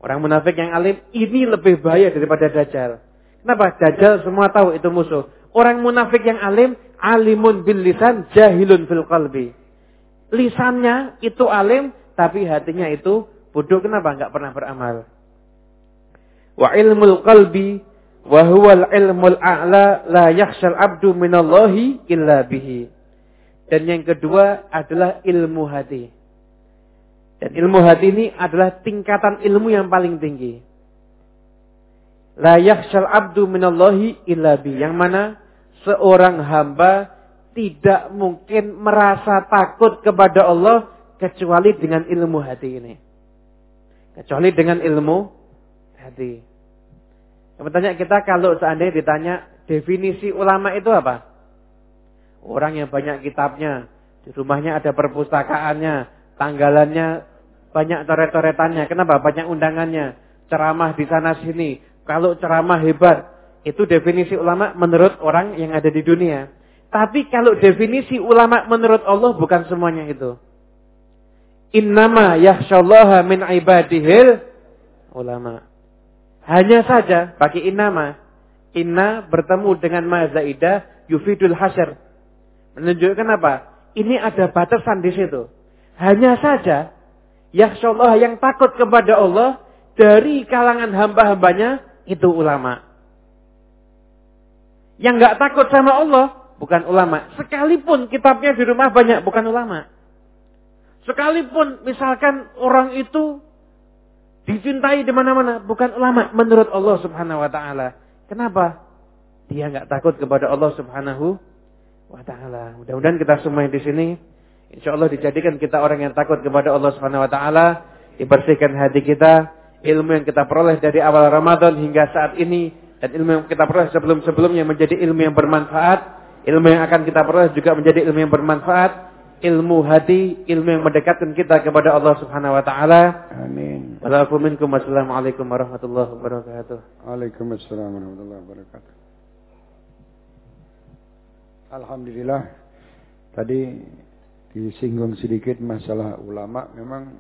Orang munafik yang alim ini lebih bahaya daripada dajjal. Kenapa? Dajjal semua tahu itu musuh. Orang munafik yang alim, alimun bil lisan, jahilun fil qalbi. Lisannya itu alim, tapi hatinya itu bodoh. Kenapa? Enggak pernah beramal. Wa ilmul qalbi wa huwal ilmul a'la la yakhshal abdu minallahi illa bihi. Dan yang kedua adalah ilmu hati. Dan ilmu hati ini adalah tingkatan ilmu yang paling tinggi. La yakhshal abdu minallahi illa bihi. Yang mana seorang hamba tidak mungkin merasa takut kepada Allah kecuali dengan ilmu hati ini. Kecuali dengan ilmu hati. Bertanya kita kalau seandainya ditanya definisi ulama itu apa? Orang yang banyak kitabnya, di rumahnya ada perpustakaannya, tanggalannya banyak coret-coretannya. Kenapa? Banyak undangannya, ceramah di sana sini. Kalau ceramah hebat, itu definisi ulama menurut orang yang ada di dunia. Tapi kalau definisi ulama menurut Allah bukan semuanya itu. Innama yahsyallaha min ibadihil ulama. Hanya saja pakai innama. Inna bertemu dengan mazaidah yufidul hasyr. Menunjukkan apa? Ini ada batasan di situ. Hanya saja yakhsyallah yang takut kepada Allah dari kalangan hamba-hambanya itu ulama. Yang nggak takut sama Allah bukan ulama. Sekalipun kitabnya di rumah banyak bukan ulama. Sekalipun misalkan orang itu Dicintai di mana-mana, bukan ulama menurut Allah Subhanahu wa taala. Kenapa? Dia nggak takut kepada Allah Subhanahu wa taala. Mudah-mudahan kita semua di sini insya Allah dijadikan kita orang yang takut kepada Allah Subhanahu wa taala, dibersihkan hati kita, ilmu yang kita peroleh dari awal Ramadan hingga saat ini dan ilmu yang kita peroleh sebelum-sebelumnya menjadi ilmu yang bermanfaat, ilmu yang akan kita peroleh juga menjadi ilmu yang bermanfaat ilmu hati, ilmu yang mendekatkan kita kepada Allah Subhanahu wa taala. Amin. Wassalamualaikum warahmatullahi wabarakatuh. Waalaikumsalam warahmatullahi wabarakatuh. Alhamdulillah tadi disinggung sedikit masalah ulama memang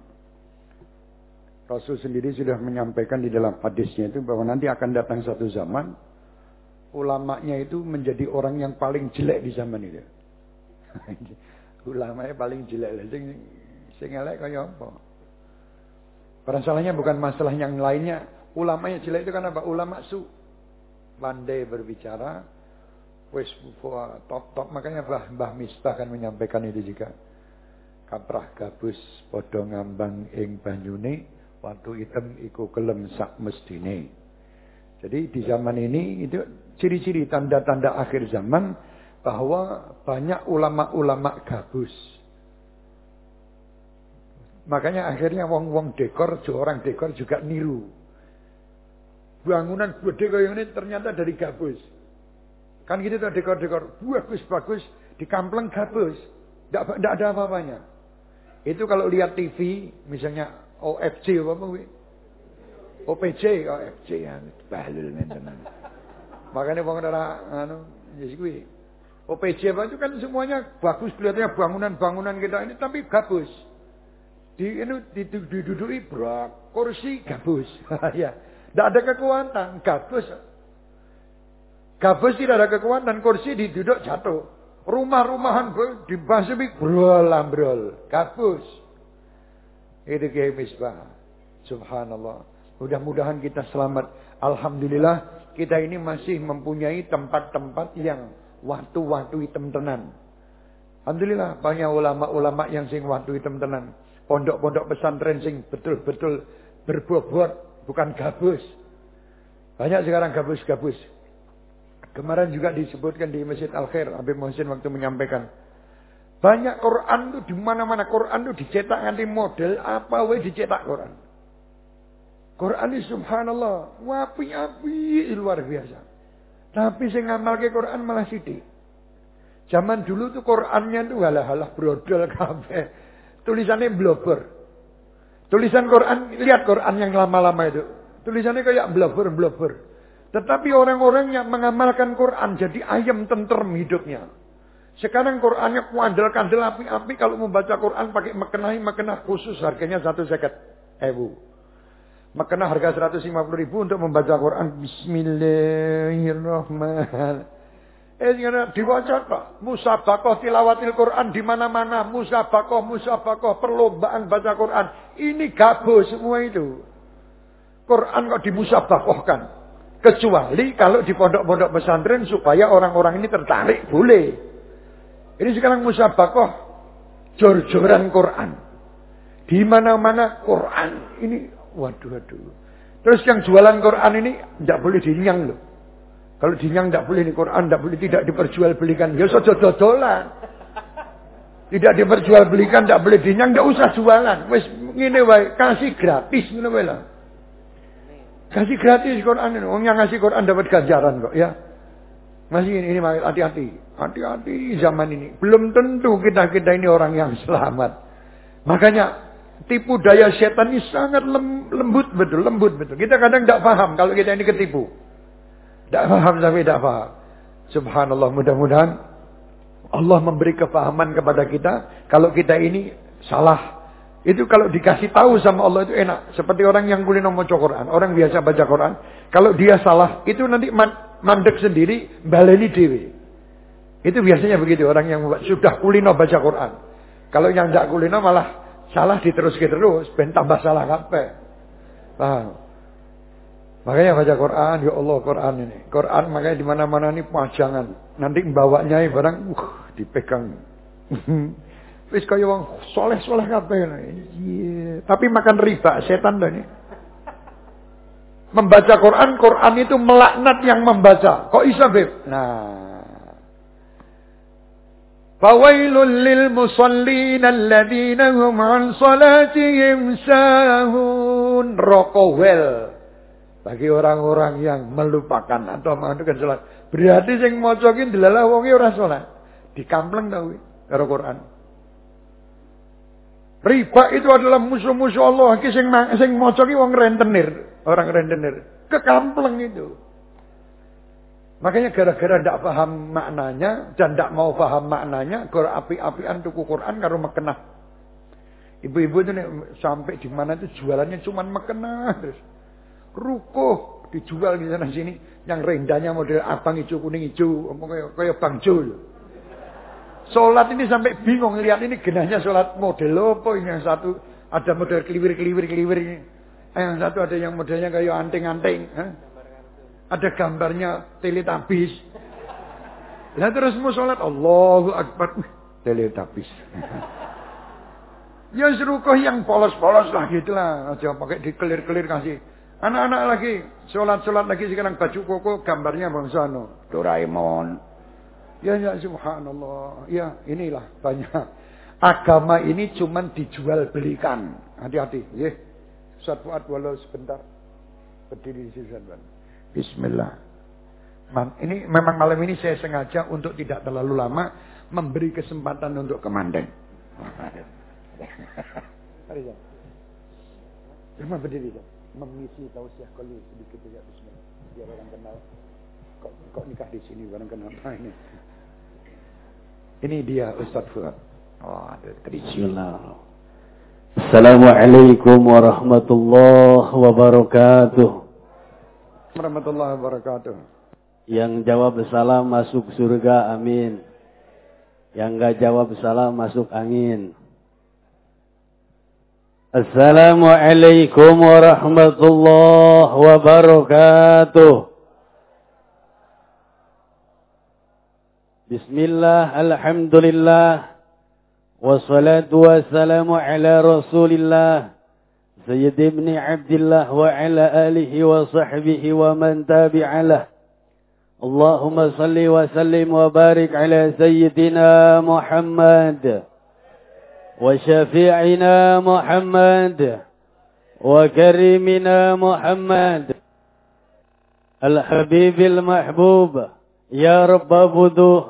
Rasul sendiri sudah menyampaikan di dalam hadisnya itu bahwa nanti akan datang satu zaman ulamanya itu menjadi orang yang paling jelek di zaman itu. <laughs> Ulamanya paling jelek sing sing elek kaya apa? Masalahnya bukan masalah yang lainnya. Ulamanya jelek itu kan apa? Ulama su. Pandai berbicara. Wes top-top. Makanya Mbah, Mbah Mistah kan menyampaikan itu juga. kaprah gabus padha ngambang ing banyune watu item iku kelem sak mestine. Jadi di zaman ini itu ciri-ciri tanda-tanda akhir zaman bahwa banyak ulama-ulama gabus. Makanya akhirnya wong-wong dekor, orang dekor juga niru. Bangunan gede kayak ini ternyata dari gabus. Kan gitu tuh dekor-dekor, bagus-bagus, di kampleng gabus. Tidak ada apa-apanya. Itu kalau lihat TV, misalnya OFC apa apa OPC, OFC ya, bahlul. Makanya wong ora anu ya apa itu kan semuanya bagus kelihatannya bangunan-bangunan kita ini tapi gabus. Di ini diduduki brak, kursi gabus. <laughs> ya. Tidak ada kekuatan, gabus. Gabus tidak ada kekuatan, kursi diduduk jatuh. Rumah-rumahan dibasuhi brol ambrol. Kapus. Itu kayak misbah. Subhanallah. Mudah-mudahan kita selamat. Alhamdulillah kita ini masih mempunyai tempat-tempat yang waktu-waktu hitam tenan. Alhamdulillah banyak ulama-ulama yang sing waktu hitam tenan. Pondok-pondok pesantren sing betul-betul berbobot, bukan gabus. Banyak sekarang gabus-gabus. Kemarin juga disebutkan di Masjid Al-Khair, Habib Muhsin waktu menyampaikan. Banyak Quran tuh di mana-mana Quran tuh dicetak nanti model apa we dicetak Quran. Quran ini subhanallah, wapi-api luar biasa. Tapi saya ngamal ke Quran malah sidik. Zaman dulu tuh Qurannya tuh halah-halah brodol kafe. Tulisannya blober. Tulisan Quran, lihat Quran yang lama-lama itu. Tulisannya kayak blober-blober. Tetapi orang-orang yang mengamalkan Quran jadi ayam tentrem hidupnya. Sekarang Qurannya kuandel kandel api-api kalau membaca Quran pakai mekenai mekenah khusus harganya satu sekat ewu. Mekenah harga 150 ribu untuk membaca Quran. Bismillahirrahmanirrahim. Eh, dibaca Pak. Musabakoh tilawatil Quran di mana-mana. Musabakoh, musabakoh, perlombaan baca Quran. Ini gabus semua itu. Quran kok dimusabakohkan. Kecuali kalau di pondok-pondok pesantren supaya orang-orang ini tertarik, boleh. Ini sekarang musabakoh jor-joran Quran. Di mana-mana Quran. Ini waduh waduh. Terus yang jualan Quran ini tidak boleh dinyang loh. Kalau dinyang tidak boleh di Quran, tidak boleh tidak diperjualbelikan. Ya saja dodolan. Tidak diperjualbelikan, tidak boleh dinyang, tidak usah jualan. Wes ngene wae, kasih gratis ngene wae lah. Kasih gratis Quran ini. Orang yang ngasih Quran dapat ganjaran kok ya. Masih ini, ini hati-hati. Hati-hati zaman ini. Belum tentu kita-kita ini orang yang selamat. Makanya tipu daya setan ini sangat lembut betul, lembut betul. Kita kadang tidak paham kalau kita ini ketipu. Tidak paham sampai tidak paham. Subhanallah mudah-mudahan Allah memberi kefahaman kepada kita kalau kita ini salah itu kalau dikasih tahu sama Allah itu enak. Seperti orang yang kulino mau Quran. Orang biasa baca Quran. Kalau dia salah, itu nanti mandek sendiri, baleni dewi. Itu biasanya begitu. Orang yang sudah kulino baca Quran. Kalau yang tidak kulino malah salah diteruskan terus. Ben tambah salah kape. Paham? Makanya baca Quran, ya Allah Quran ini. Quran makanya di mana-mana ini pajangan. Nanti bawanya barang, uh, dipegang. <laughs> Wis kaya wong soleh-soleh kabeh. Iya. Tapi makan riba setan dah ini. Membaca Quran, Quran itu melaknat yang membaca. Kok bisa, Beb? Nah. Lil musallin alladzina hum an salatihim sahun. Rokowel. Bagi orang-orang yang melupakan atau mengadakan salat. Berarti sing maca ki delalah wonge ora salat. Dikampleng ta kuwi karo Quran. Riba itu adalah musuh-musuh Allah. Ki sing sing maca rentenir, orang rentenir. Kekampleng itu. Makanya gara-gara tidak paham maknanya dan tidak mau paham maknanya, gara api-apian tuku Quran karo mekenah. Ibu-ibu itu nih, sampai di mana itu jualannya cuma mekenah terus. Rukuh dijual di sana sini yang rendahnya model abang hijau kuning hijau, kayak kayak bang Jul. Sholat ini sampai bingung lihat ini genahnya sholat model apa yang satu ada model keliwir keliwir keliwir ini. Yang satu ada yang modelnya kayak anting-anting. Eh? Ada gambarnya teletabis. Lah terus mau sholat Allahu Akbar. teletabis. Ya serukuh yang polos-polos lah gitu lah. Aja pakai dikelir-kelir kasih. Anak-anak lagi, sholat-sholat lagi sekarang baju koko gambarnya Bang Sano. Doraemon. Ya, ya subhanallah. Ya inilah banyak. Agama ini cuman dijual belikan. Hati-hati. Ya. Ustaz Fuad walau sebentar. Berdiri di sini. Bismillah. Ini memang malam ini saya sengaja untuk tidak terlalu lama memberi kesempatan untuk kemandeng. Mari ya. Cuma berdiri ya. Mengisi tausiah kali sedikit ya Bismillah. Biar orang kenal. Kok, kok nikah di sini orang kenal apa ini? Ini dia Ustaz Fuad. Oh, ada Bismillah. Assalamualaikum warahmatullahi wabarakatuh. Warahmatullahi wabarakatuh. Yang jawab salam masuk surga, amin. Yang enggak jawab salam masuk angin. Assalamualaikum warahmatullahi wabarakatuh. Bismillah, alhamdulillah. Wassalatu wassalamu ala rasulillah. سيد ابن عبد الله وعلى آله وصحبه ومن تابع له. اللهم صل وسلم وبارك على سيدنا محمد وشفيعنا محمد وكريمنا محمد. الحبيب المحبوب يا رب فدوه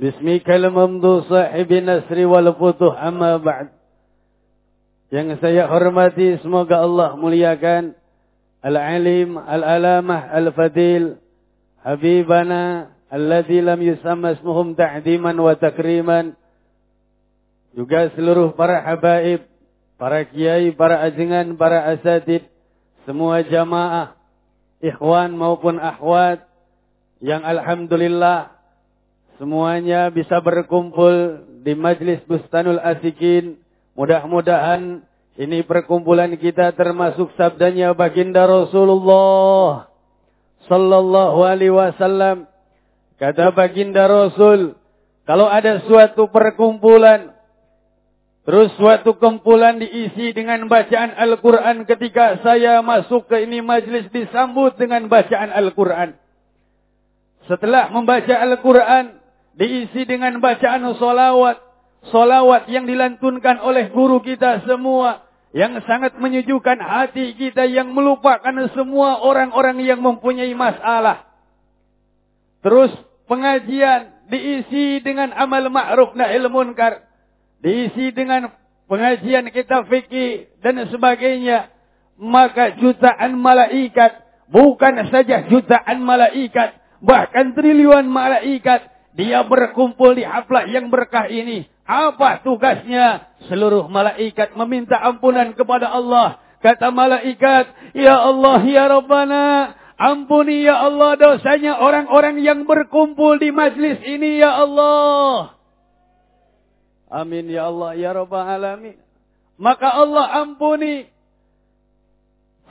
باسمك الممدوح صاحب النسر والفتوح أما بعد. Yang saya hormati semoga Allah muliakan al-alim al-alamah al-fadil habibana alladhi lam yusamma ismuhum ta'diman wa takriman juga seluruh para habaib, para kiai, para ajengan, para asatid, semua jamaah, ikhwan maupun akhwat, yang alhamdulillah semuanya bisa berkumpul di majlis Bustanul Asikin. Mudah-mudahan ini perkumpulan kita termasuk sabdanya baginda Rasulullah sallallahu alaihi wasallam. Kata baginda Rasul, kalau ada suatu perkumpulan Terus suatu kumpulan diisi dengan bacaan Al-Quran ketika saya masuk ke ini majlis disambut dengan bacaan Al-Quran. Setelah membaca Al-Quran diisi dengan bacaan solawat. Solawat yang dilantunkan oleh guru kita semua. Yang sangat menyejukkan hati kita yang melupakan semua orang-orang yang mempunyai masalah. Terus pengajian diisi dengan amal ma'ruf nahi munkar diisi dengan pengajian kita fikih dan sebagainya, maka jutaan malaikat, bukan saja jutaan malaikat, bahkan triliunan malaikat, dia berkumpul di haflah yang berkah ini. Apa tugasnya? Seluruh malaikat meminta ampunan kepada Allah. Kata malaikat, Ya Allah, Ya Rabbana, ampuni Ya Allah dosanya orang-orang yang berkumpul di majlis ini Ya Allah. Amin ya Allah ya Rabbal alamin. Maka Allah ampuni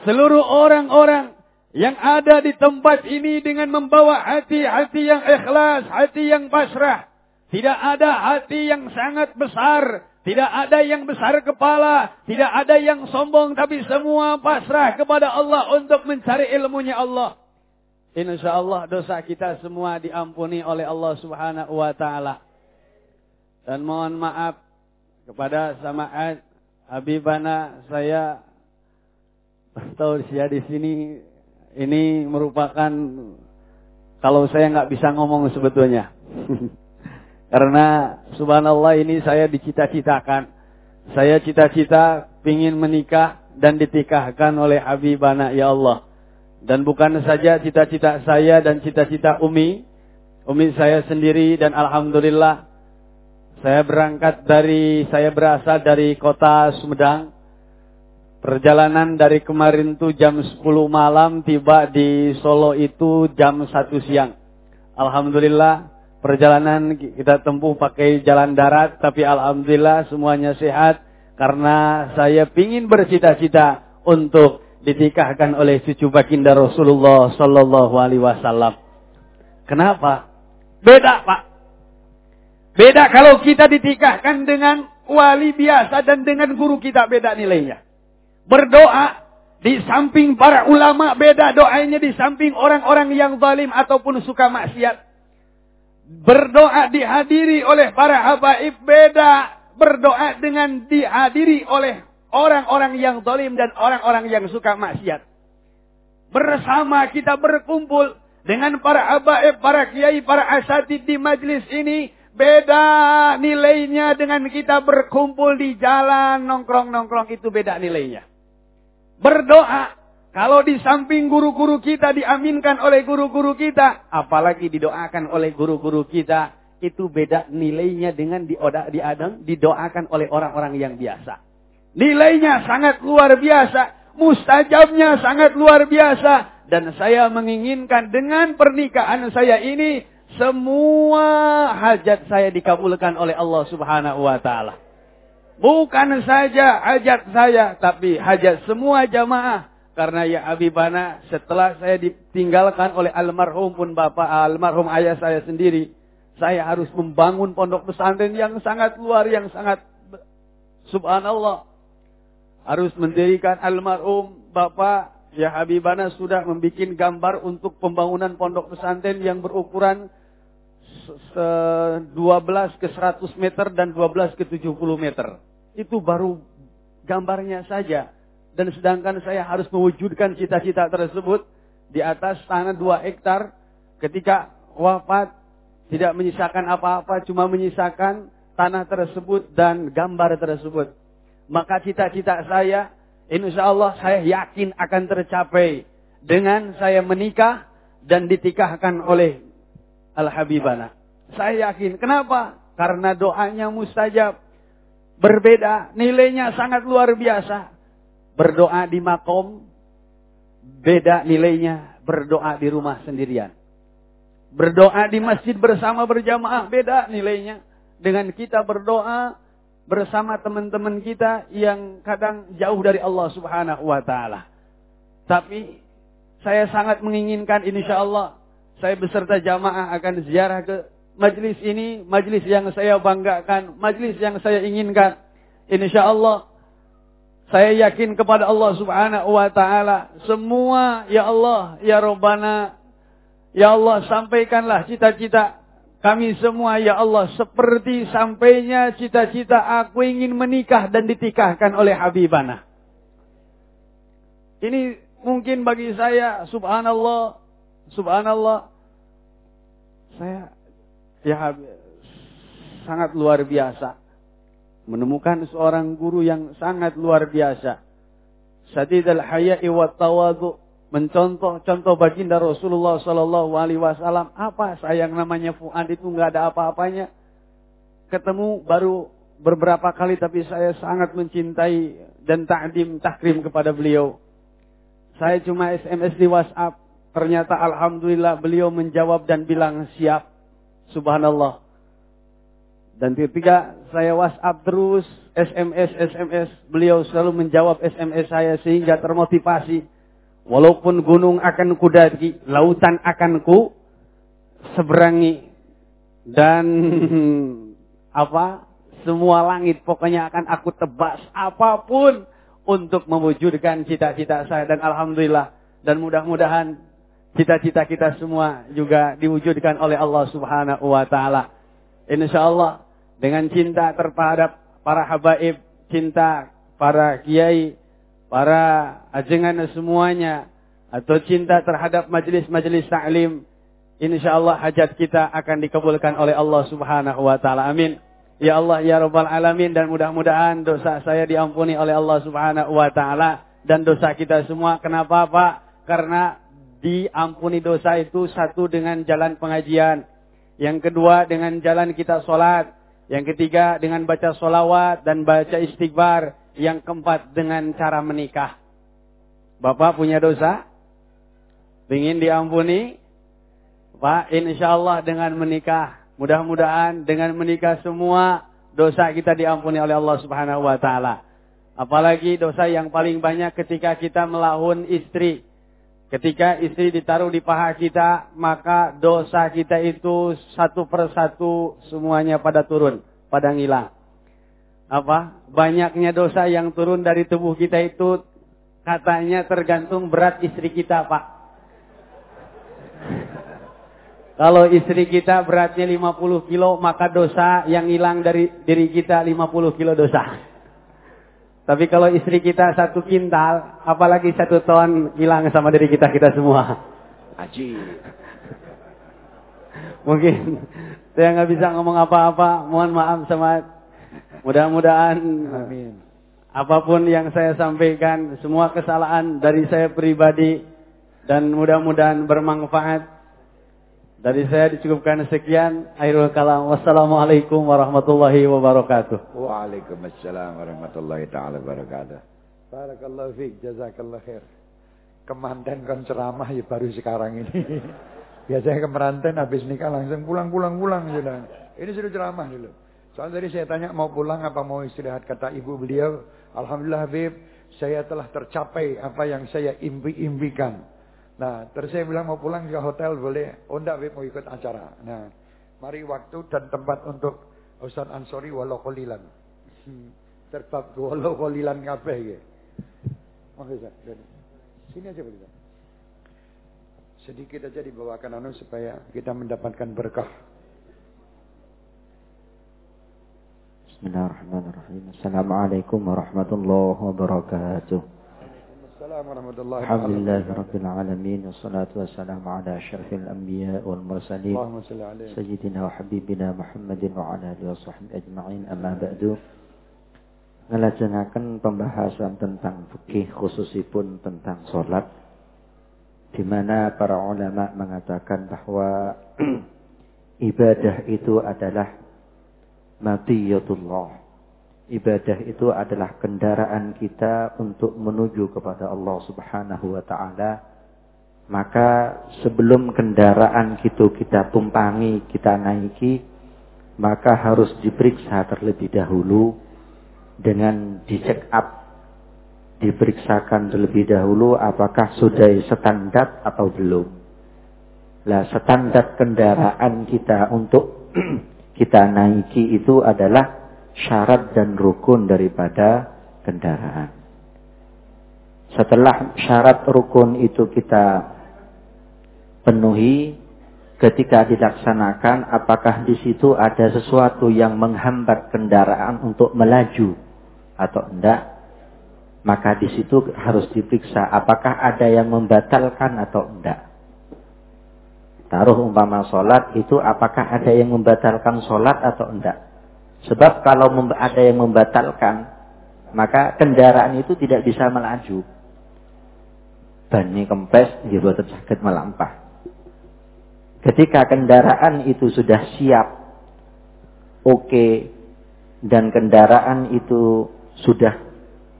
seluruh orang-orang yang ada di tempat ini dengan membawa hati-hati yang ikhlas, hati yang pasrah. Tidak ada hati yang sangat besar, tidak ada yang besar kepala, tidak ada yang sombong, tapi semua pasrah kepada Allah untuk mencari ilmunya Allah. Insya Allah dosa kita semua diampuni oleh Allah subhanahu wa ta'ala. Dan mohon maaf kepada Sama'at Habibana saya tahu dia di sini ini merupakan kalau saya nggak bisa ngomong sebetulnya. <laughs> Karena subhanallah ini saya dicita-citakan. Saya cita-cita ingin menikah dan ditikahkan oleh Habibana ya Allah. Dan bukan saja cita-cita saya dan cita-cita Umi. Umi saya sendiri dan Alhamdulillah saya berangkat dari, saya berasal dari kota Sumedang. Perjalanan dari kemarin tuh jam 10 malam, tiba di Solo itu jam 1 siang. Alhamdulillah, perjalanan kita tempuh pakai jalan darat, tapi Alhamdulillah semuanya sehat. Karena saya ingin bercita-cita untuk ditikahkan oleh cucu baginda Rasulullah Sallallahu Alaihi Wasallam. Kenapa? Beda pak. Beda kalau kita ditikahkan dengan wali biasa dan dengan guru kita beda nilainya. Berdoa di samping para ulama beda doanya di samping orang-orang yang zalim ataupun suka maksiat. Berdoa dihadiri oleh para habaib beda. Berdoa dengan dihadiri oleh orang-orang yang zalim dan orang-orang yang suka maksiat. Bersama kita berkumpul dengan para habaib, para kiai, para asatid di majlis ini beda nilainya dengan kita berkumpul di jalan nongkrong-nongkrong itu beda nilainya. Berdoa kalau di samping guru-guru kita diaminkan oleh guru-guru kita, apalagi didoakan oleh guru-guru kita, itu beda nilainya dengan dioda, diadang, didoakan oleh orang-orang yang biasa. Nilainya sangat luar biasa, mustajabnya sangat luar biasa, dan saya menginginkan dengan pernikahan saya ini, semua hajat saya dikabulkan oleh Allah subhanahu wa ta'ala. Bukan saja hajat saya, tapi hajat semua jamaah karena ya Habibana setelah saya ditinggalkan oleh almarhum pun bapak, almarhum ayah saya sendiri. Saya harus membangun pondok pesantren yang sangat luar, yang sangat subhanallah. Harus mendirikan almarhum bapak ya Habibana sudah membuat gambar untuk pembangunan pondok pesantren yang berukuran 12 ke 100 meter dan 12 ke 70 meter. Itu baru gambarnya saja. Dan sedangkan saya harus mewujudkan cita-cita tersebut di atas tanah dua hektar ketika wafat tidak menyisakan apa-apa, cuma menyisakan tanah tersebut dan gambar tersebut. Maka cita-cita saya, insya Allah saya yakin akan tercapai dengan saya menikah dan ditikahkan oleh Al-Habibana. Saya yakin. Kenapa? Karena doanya mustajab. Berbeda, nilainya sangat luar biasa. Berdoa di makom, beda nilainya berdoa di rumah sendirian. Berdoa di masjid bersama berjamaah, beda nilainya. Dengan kita berdoa bersama teman-teman kita yang kadang jauh dari Allah subhanahu wa ta'ala. Tapi saya sangat menginginkan insya Allah saya beserta jamaah akan ziarah ke majlis ini, majlis yang saya banggakan, majlis yang saya inginkan. Insya Allah saya yakin kepada Allah subhanahu wa ta'ala. Semua, ya Allah, ya Rabbana. Ya Allah, sampaikanlah cita-cita kami semua, ya Allah. Seperti sampainya cita-cita aku ingin menikah dan ditikahkan oleh Habibana. Ini mungkin bagi saya, subhanallah, subhanallah. Saya, ya sangat luar biasa menemukan seorang guru yang sangat luar biasa. Sadid al-haya'i wa tawadu mencontoh-contoh baginda Rasulullah sallallahu alaihi wasallam. Apa sayang namanya Fuad itu nggak ada apa-apanya. Ketemu baru beberapa kali tapi saya sangat mencintai dan ta'dim takrim kepada beliau. Saya cuma SMS di WhatsApp. Ternyata alhamdulillah beliau menjawab dan bilang siap. Subhanallah. Dan ketika saya WhatsApp terus, SMS, SMS, beliau selalu menjawab SMS saya sehingga termotivasi. Walaupun gunung akan kudaki, lautan akan ku seberangi. Dan <laughs> apa? Semua langit pokoknya akan aku tebas apa pun untuk mewujudkan cita-cita saya. Dan Alhamdulillah. Dan mudah-mudahan cita-cita kita semua juga diwujudkan oleh Allah subhanahu wa ta'ala. Insya Allah dengan cinta terhadap para habaib, cinta para kiai, para ajengan semuanya, atau cinta terhadap majelis-majelis ta'lim, insya Allah hajat kita akan dikabulkan oleh Allah subhanahu wa ta'ala. Amin. Ya Allah, ya Rabbal Alamin, dan mudah-mudahan dosa saya diampuni oleh Allah subhanahu wa ta'ala, dan dosa kita semua. Kenapa Pak? Karena diampuni dosa itu satu dengan jalan pengajian. Yang kedua dengan jalan kita sholat. Yang ketiga dengan baca solawat dan baca istighfar. Yang keempat dengan cara menikah. Bapak punya dosa? Ingin diampuni? Pak, insya Allah dengan menikah. Mudah-mudahan dengan menikah semua dosa kita diampuni oleh Allah subhanahu wa ta'ala. Apalagi dosa yang paling banyak ketika kita melahun istri. Ketika istri ditaruh di paha kita, maka dosa kita itu satu persatu semuanya pada turun, pada ngilang. apa banyaknya dosa yang turun dari tubuh kita itu katanya tergantung berat istri kita, Pak. Kalau istri kita beratnya 50 kilo, maka dosa yang hilang dari diri kita 50 kilo dosa. Tapi kalau istri kita satu kintal, apalagi satu ton hilang sama diri kita kita semua. Aji. Mungkin saya nggak bisa ngomong apa-apa. Mohon maaf sama. Mudah-mudahan. Amin. Apa pun yang saya sampaikan, semua kesalahan dari saya pribadi dan mudah-mudahan bermanfaat. Dari saya dicukupkan sekian. Akhirul kalam. Wassalamualaikum warahmatullahi wabarakatuh. Waalaikumsalam warahmatullahi taala wabarakatuh. Barakallahu fiik, jazakallah khair. Kemanten kan ceramah ya baru sekarang ini. <laughs> Biasanya kemeranten habis nikah langsung pulang pulang pulang sudah. Ini sudah ceramah dulu. Soal tadi saya tanya mau pulang apa mau istirahat kata ibu beliau, alhamdulillah Habib, saya telah tercapai apa yang saya impi-impikan. Nah, terus saya bilang mau pulang ke hotel boleh. Oh enggak mau ikut acara. Nah, mari waktu dan tempat untuk Ustaz Ansori walau kolilan. <laughs> Terbab walau kolilan kabeh ya. Makasih, Sini aja boleh. Sedikit aja dibawakan anu supaya kita mendapatkan berkah. Bismillahirrahmanirrahim. Assalamualaikum warahmatullahi wabarakatuh. Salli alaihi. sayyidina wa habibina Muhammadin wa ala alihi washabbihi ajma'in amma ba'du. Ngelajengaken pembahasan tentang fikih khususipun tentang salat di mana para ulama mengatakan bahwa <clears throat> ibadah itu adalah matiyatullah. Ibadah itu adalah kendaraan kita untuk menuju kepada Allah Subhanahu wa taala. Maka sebelum kendaraan itu kita tumpangi, kita naiki, maka harus diperiksa terlebih dahulu dengan dicek up diperiksakan terlebih dahulu apakah sudah standar atau belum. Lah standar kendaraan kita untuk <clears throat> kita naiki itu adalah syarat dan rukun daripada kendaraan. Setelah syarat rukun itu kita penuhi, ketika dilaksanakan apakah di situ ada sesuatu yang menghambat kendaraan untuk melaju atau enggak maka di situ harus diperiksa apakah ada yang membatalkan atau enggak. Taruh umpama sholat itu apakah ada yang membatalkan sholat atau enggak. Sebab kalau ada yang membatalkan, maka kendaraan itu tidak bisa melaju. Bani kempes dibuat sakit melampah. Ketika kendaraan itu sudah siap, oke, okay, dan kendaraan itu sudah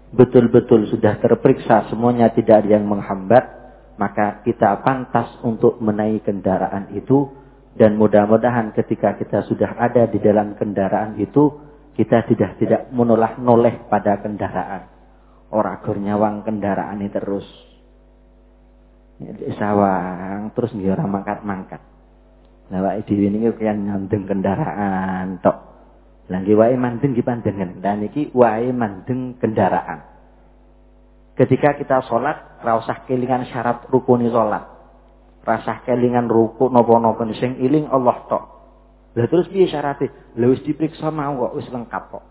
betul-betul sudah terperiksa semuanya tidak ada yang menghambat, maka kita pantas untuk menaiki kendaraan itu dan mudah-mudahan ketika kita sudah ada di dalam kendaraan itu kita tidak tidak menolak noleh pada kendaraan. Orang nyawang kendaraan ini terus. Sawang terus orang mangkat-mangkat. Nah, wae dhewe niki nyandeng kendaraan tok. Lagi wae mandeng dipandengen. Dan iki wae mandeng kendaraan. Ketika kita sholat, rausah kelingan syarat rukuni sholat. Rasah kelingan ruku nopo-nopo sing iling Allah tok. Lah terus piye syaratnya? Lah wis diperiksa mau kok wis lengkap kok.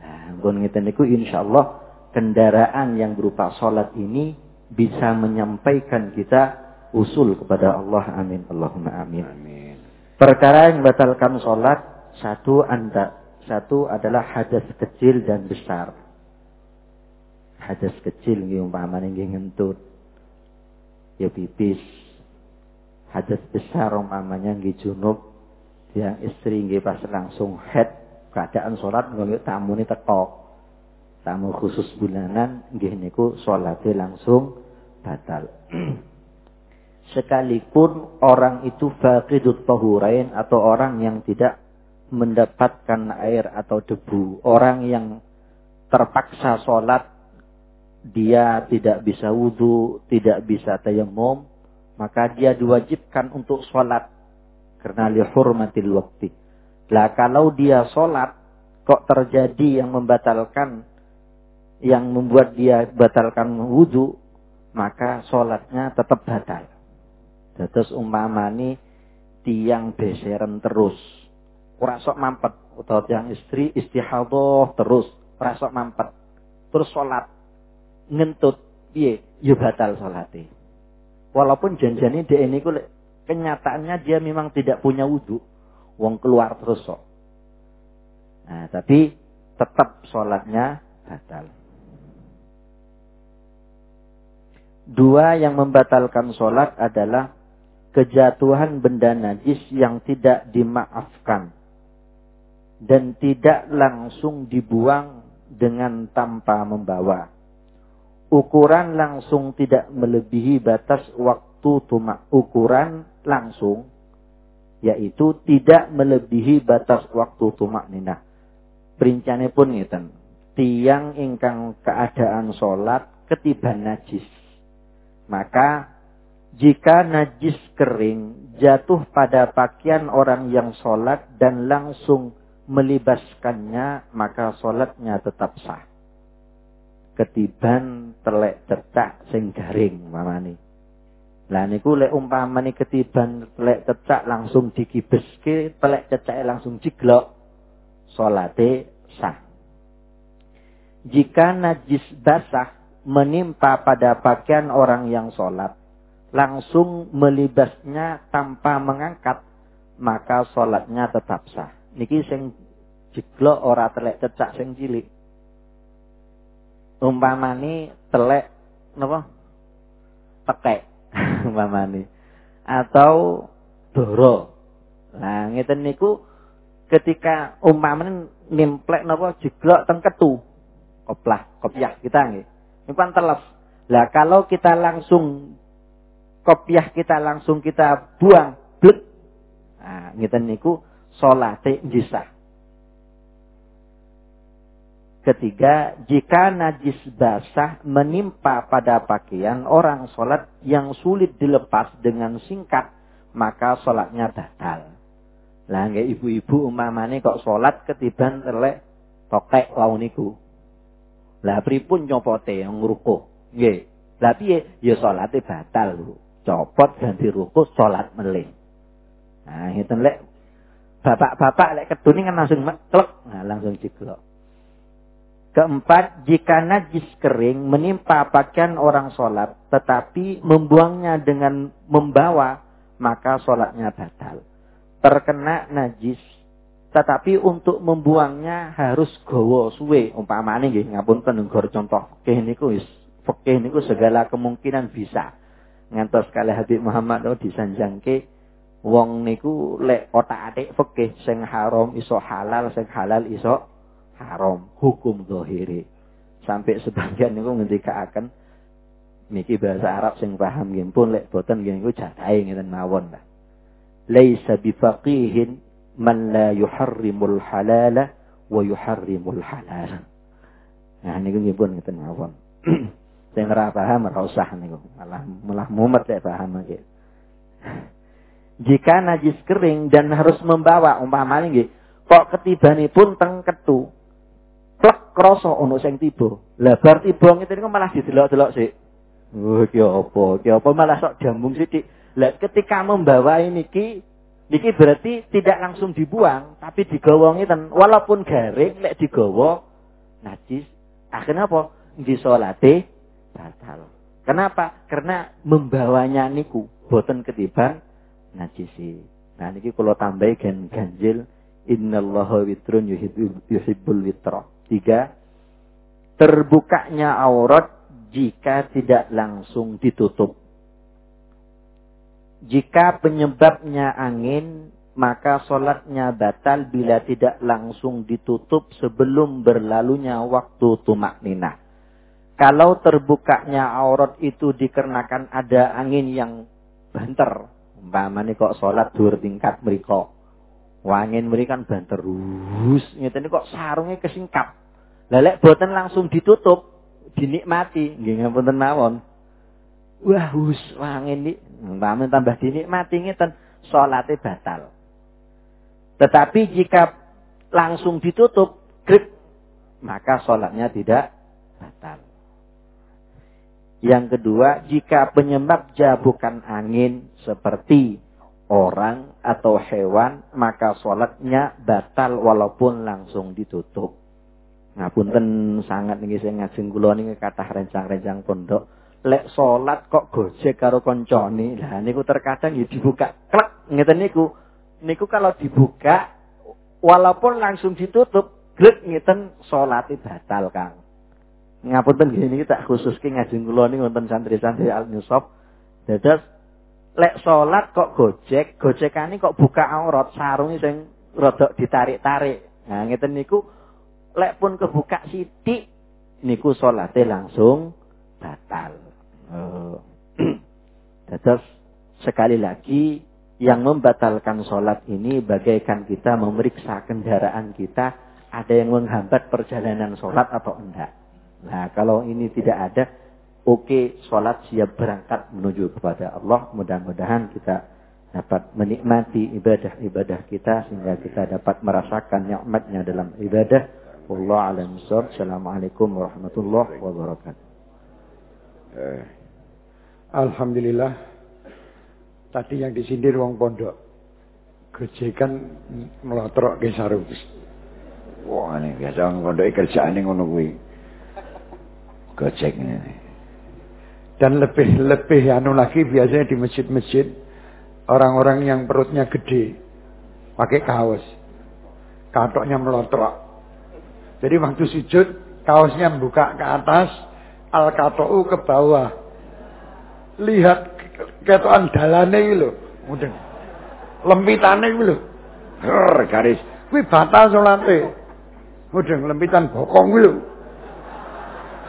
Nah, nggon ngeten niku insyaallah kendaraan yang berupa sholat ini bisa menyampaikan kita usul kepada Allah. Amin. Allahumma amin. amin. Perkara yang membatalkan sholat satu anda, satu adalah hadas kecil dan besar. Hadas kecil nggih umpamane nggih ngentut. Ya pipis. Hadas besar umpamanya nggih junub. Yang istri nggih pas langsung head keadaan nggih tamu ini teko. Tamu khusus bulanan nggih niku salate langsung batal. <clears throat> Sekalipun orang itu faqidut tahurain atau orang yang tidak mendapatkan air atau debu. Orang yang terpaksa sholat, dia tidak bisa wudhu, tidak bisa tayamum, maka dia diwajibkan untuk sholat. Karena lihurmatil waktu. Lah kalau dia sholat, kok terjadi yang membatalkan yang membuat dia batalkan wudhu maka sholatnya tetap batal. Terus umpamani tiang beseran terus. Ora sok mampet utawa tiang istri istihadah terus, ora sok mampet. Terus sholat ngentut piye? Ya batal sholatnya. Walaupun janjane dia ini kenyataannya dia memang tidak punya wudhu. Wong keluar terus sok. Nah, tapi tetap sholatnya batal. Dua yang membatalkan sholat adalah kejatuhan benda najis yang tidak dimaafkan dan tidak langsung dibuang dengan tanpa membawa. Ukuran langsung tidak melebihi batas waktu tumak. Ukuran langsung yaitu tidak melebihi batas waktu tumak nina. Perincane pun ngeten. Tiang ingkang keadaan sholat ketiban najis maka jika najis kering jatuh pada pakaian orang yang sholat dan langsung melibaskannya, maka sholatnya tetap sah. Ketiban telek cecak sing garing mamani. Lah niku lek umpamane ketiban telek cecak langsung dikibeske, telek cecak langsung jiglok, salate sah. Jika najis basah menimpa pada pakaian orang yang sholat, langsung melibasnya tanpa mengangkat, maka sholatnya tetap sah. Niki sing jeglok ora telek cecak sing cilik. Umpamani telek napa? Tekek <laughs> umpamani. Atau doro. Nah, ngeten niku ketika umpamane nimplek napa jeglok teng ketu. Koplah, kopiah kita nggih ini kan teles. Lah kalau kita langsung kopiah kita langsung kita buang, blek. Nah, ngeten niku salate jisah. Ketiga, jika najis basah menimpa pada pakaian orang sholat yang sulit dilepas dengan singkat, maka sholatnya batal. Lah nggak ibu-ibu umpamane kok sholat ketiban telek tokek launiku. Lah pripun nyopote yang? Nggih. Lah piye? Ya salate batal lho. Copot ganti rukuh salat melih. Nah, ngeten lek bapak-bapak lek kedune kan langsung meklek, nah langsung jiglok. Keempat, jika najis kering menimpa pakaian orang sholat, tetapi membuangnya dengan membawa, maka sholatnya batal. Terkena najis tetapi untuk membuangnya harus gowo suwe. Umpamane nggih ngapunten nggur contoh fikih niku wis fikih niku segala kemungkinan bisa. Ngantos kali Habib Muhammad oh disanjangke wong niku lek otak-atik fikih sing haram iso halal, sing halal iso haram, hukum zahiri. Sampai sebagian niku ngendikaaken niki bahasa Arab sing paham nggih pun lek boten nggih niku jadahe ngeten mawon lah. Laisa bifaqihin man la yuharrimul halala wa yuharrimul halal. Nah niku nggih pun ngeten mawon. <clears throat> Sing ora paham ora usah niku. Malah malah mumet lek paham nggih. Jika najis kering dan harus membawa umpamane nggih, kok ketibanipun teng ketu. Krasa ono sing tiba. Lah bar tiba ngene malah didelok-delok sik. Oh, ki apa? Ki apa malah sok jambung sithik. Lah ketika membawa ini ki Niki berarti tidak langsung dibuang, tapi digawongi dan walaupun garing lek digawa najis. Akhirnya apa? Di salate batal. Kenapa? Karena membawanya niku boten ketiban najisi. Nah niki kalau tambahi gen ganjil innallaha witrun yuhibbul witra. Tiga, terbukanya aurat jika tidak langsung ditutup. Jika penyebabnya angin, maka sholatnya batal bila tidak langsung ditutup sebelum berlalunya waktu tumak nina. Kalau terbukanya aurat itu dikarenakan ada angin yang banter, umpamanya kok sholat dua tingkat mereka. Wangin mereka kan banter, terus, ini kok sarungnya kesingkap. Lelek boten langsung ditutup, dinikmati, nggih ngapunten mawon. Wah, hus wangin iki Umpamane tambah dinikmati ngeten salate batal. Tetapi jika langsung ditutup grek, maka sholatnya tidak batal. Yang kedua, jika penyebabnya bukan angin seperti orang atau hewan, maka sholatnya batal walaupun langsung ditutup. Ngapunten sangat nih saya ngajeng kula niki kata rencang-rencang pondok. Lek sholat kok gojek karo koncone. Lah niku terkadang ya dibuka klek ngeten niku. Niku kalau dibuka walaupun langsung ditutup, glek ngeten sholat batal, Kang. Ngapunten gini kita khusus ki ngajeng kula wonten santri-santri Al Nusop. Dados lek salat kok gojek, gojekane kok buka aurat, sarunge sing rada ditarik-tarik. Nah ngeten niku lek pun kebuka sithik niku salate langsung batal. Oh. <clears throat> Dados sekali lagi yang membatalkan sholat ini bagaikan kita memeriksa kendaraan kita ada yang menghambat perjalanan sholat atau enggak. Nah, kalau ini tidak ada, oke, okay, sholat siap berangkat menuju kepada Allah. Mudah-mudahan kita dapat menikmati ibadah-ibadah kita sehingga kita dapat merasakan nikmatnya dalam ibadah. Allah alam Assalamualaikum warahmatullahi wabarakatuh. Eh, Alhamdulillah. Tadi yang disindir wong pondok. Gejekan melotrok ke sarung. Wah ini biasa wong pondok kerjaan ini ngono kuwi. Gojek ini. Dan lebih-lebih anu lagi biasanya di masjid-masjid orang-orang yang perutnya gede pakai kaos. Katoknya melotrok. Jadi waktu sujud kaosnya membuka ke atas, al katou ke bawah. Lihat ketokan dalane lho, mudeng. Lempitane iki lho. garis. Kuwi batal salate. Mudeng lempitan bokong kuwi lho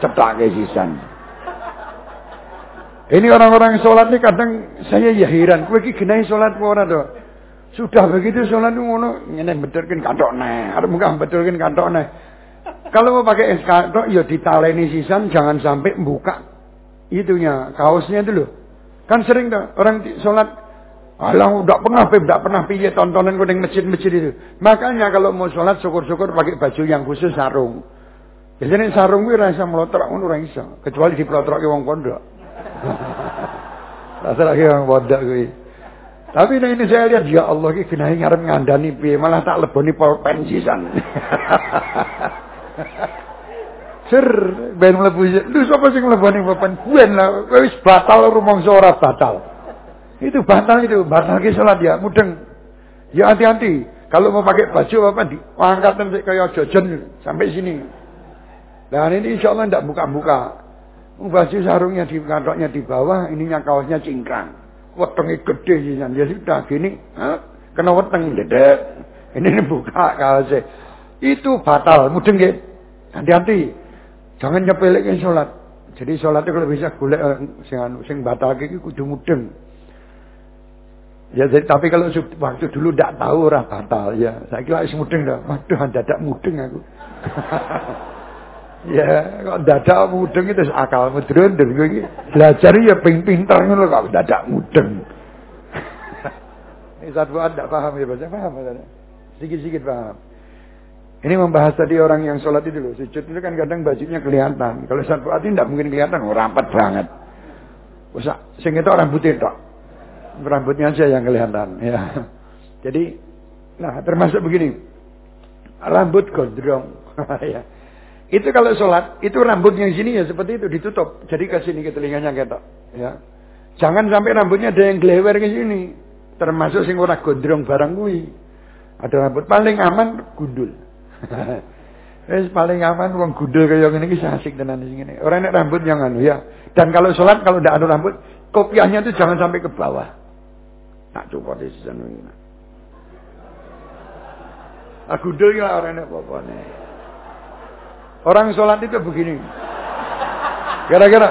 cetak sisan. Ini orang-orang sholat ini kadang saya ya heran. Kue ki genai sholat apa tuh? Sudah begitu sholat itu ngono ngene betulkan kantok nih. Ada muka betulkan kantok nih. Kalau mau pakai es kantok ya ditaleni sisan jangan sampai buka itunya kaosnya dulu. Kan sering tuh orang sholat Alah udah pernah udah pernah piye tontonan kuning masjid-masjid itu. Makanya kalau mau sholat syukur-syukur pakai baju yang khusus sarung. Biasanya sarung kuwi ora iso mlotrok ngono ora iso, kecuali diplotrokke wong pondok. <laughs> Rasane wong pondok kuwi. Tapi nah ini saya lihat ya Allah ki genahe ngarep ngandani piye malah tak leboni pulpen sisan. <laughs> Sir, ben mlebu. Lu sapa sing mleboni pulpen? Buen lah, wis batal rumangsa ora batal. Itu batal itu, batal ki salat ya, mudeng. Ya hati-hati. Kalau mau pakai baju apa di angkatan kayak jojon sampai sini. Dan ini insya Allah tidak buka-buka. Baju sarungnya di kantoknya di bawah, ininya kaosnya cingkrang. Wetengnya gede sih, ya sudah gini, kena weteng dedek. Ini, <laughs> ini kaosnya. Itu batal, mudeng ya. Hati-hati, jangan nyepelekin sholat. Jadi sholat itu kalau bisa golek eh, sing anu sing batal iki kudu mudeng. Ya jadi, tapi kalau waktu dulu tidak tahu orang batal ya. Saya kira wis mudeng dah. Waduh dadak mudeng aku. <laughs> Ya, kok dadak mudeng itu akal mudrundur iki. Belajar ya ping pinter ngono kok dadak mudeng. <laughs> Ini satu tidak paham ya baca paham Sedikit-sedikit paham. Ini membahas tadi orang yang sholat itu loh. Sujud itu kan kadang bajunya kelihatan. Kalau satu hati tidak mungkin kelihatan. Oh, rapat banget. Usah, sing itu rambutnya tok. Rambutnya aja yang kelihatan. Ya. Jadi, nah termasuk begini. Rambut gondrong. <laughs> ya. Itu kalau sholat, itu rambutnya di sini ya seperti itu ditutup. Jadi ke sini ke telinganya ketok. Ya. Jangan sampai rambutnya ada yang gelewer ke sini. Termasuk sing ora gondrong barang kuwi. Ada rambut paling aman gundul. <laughs> Wis paling aman wong gundul kaya ngene iki asik tenan sing ngene. Ora nek rambut yang anu ya. Dan kalau sholat kalau tidak ada rambut, kopiahnya itu jangan sampai ke bawah. Tak coba di sana. Aku gundul ya orang nek apa nih. Orang sholat itu begini. Gara-gara.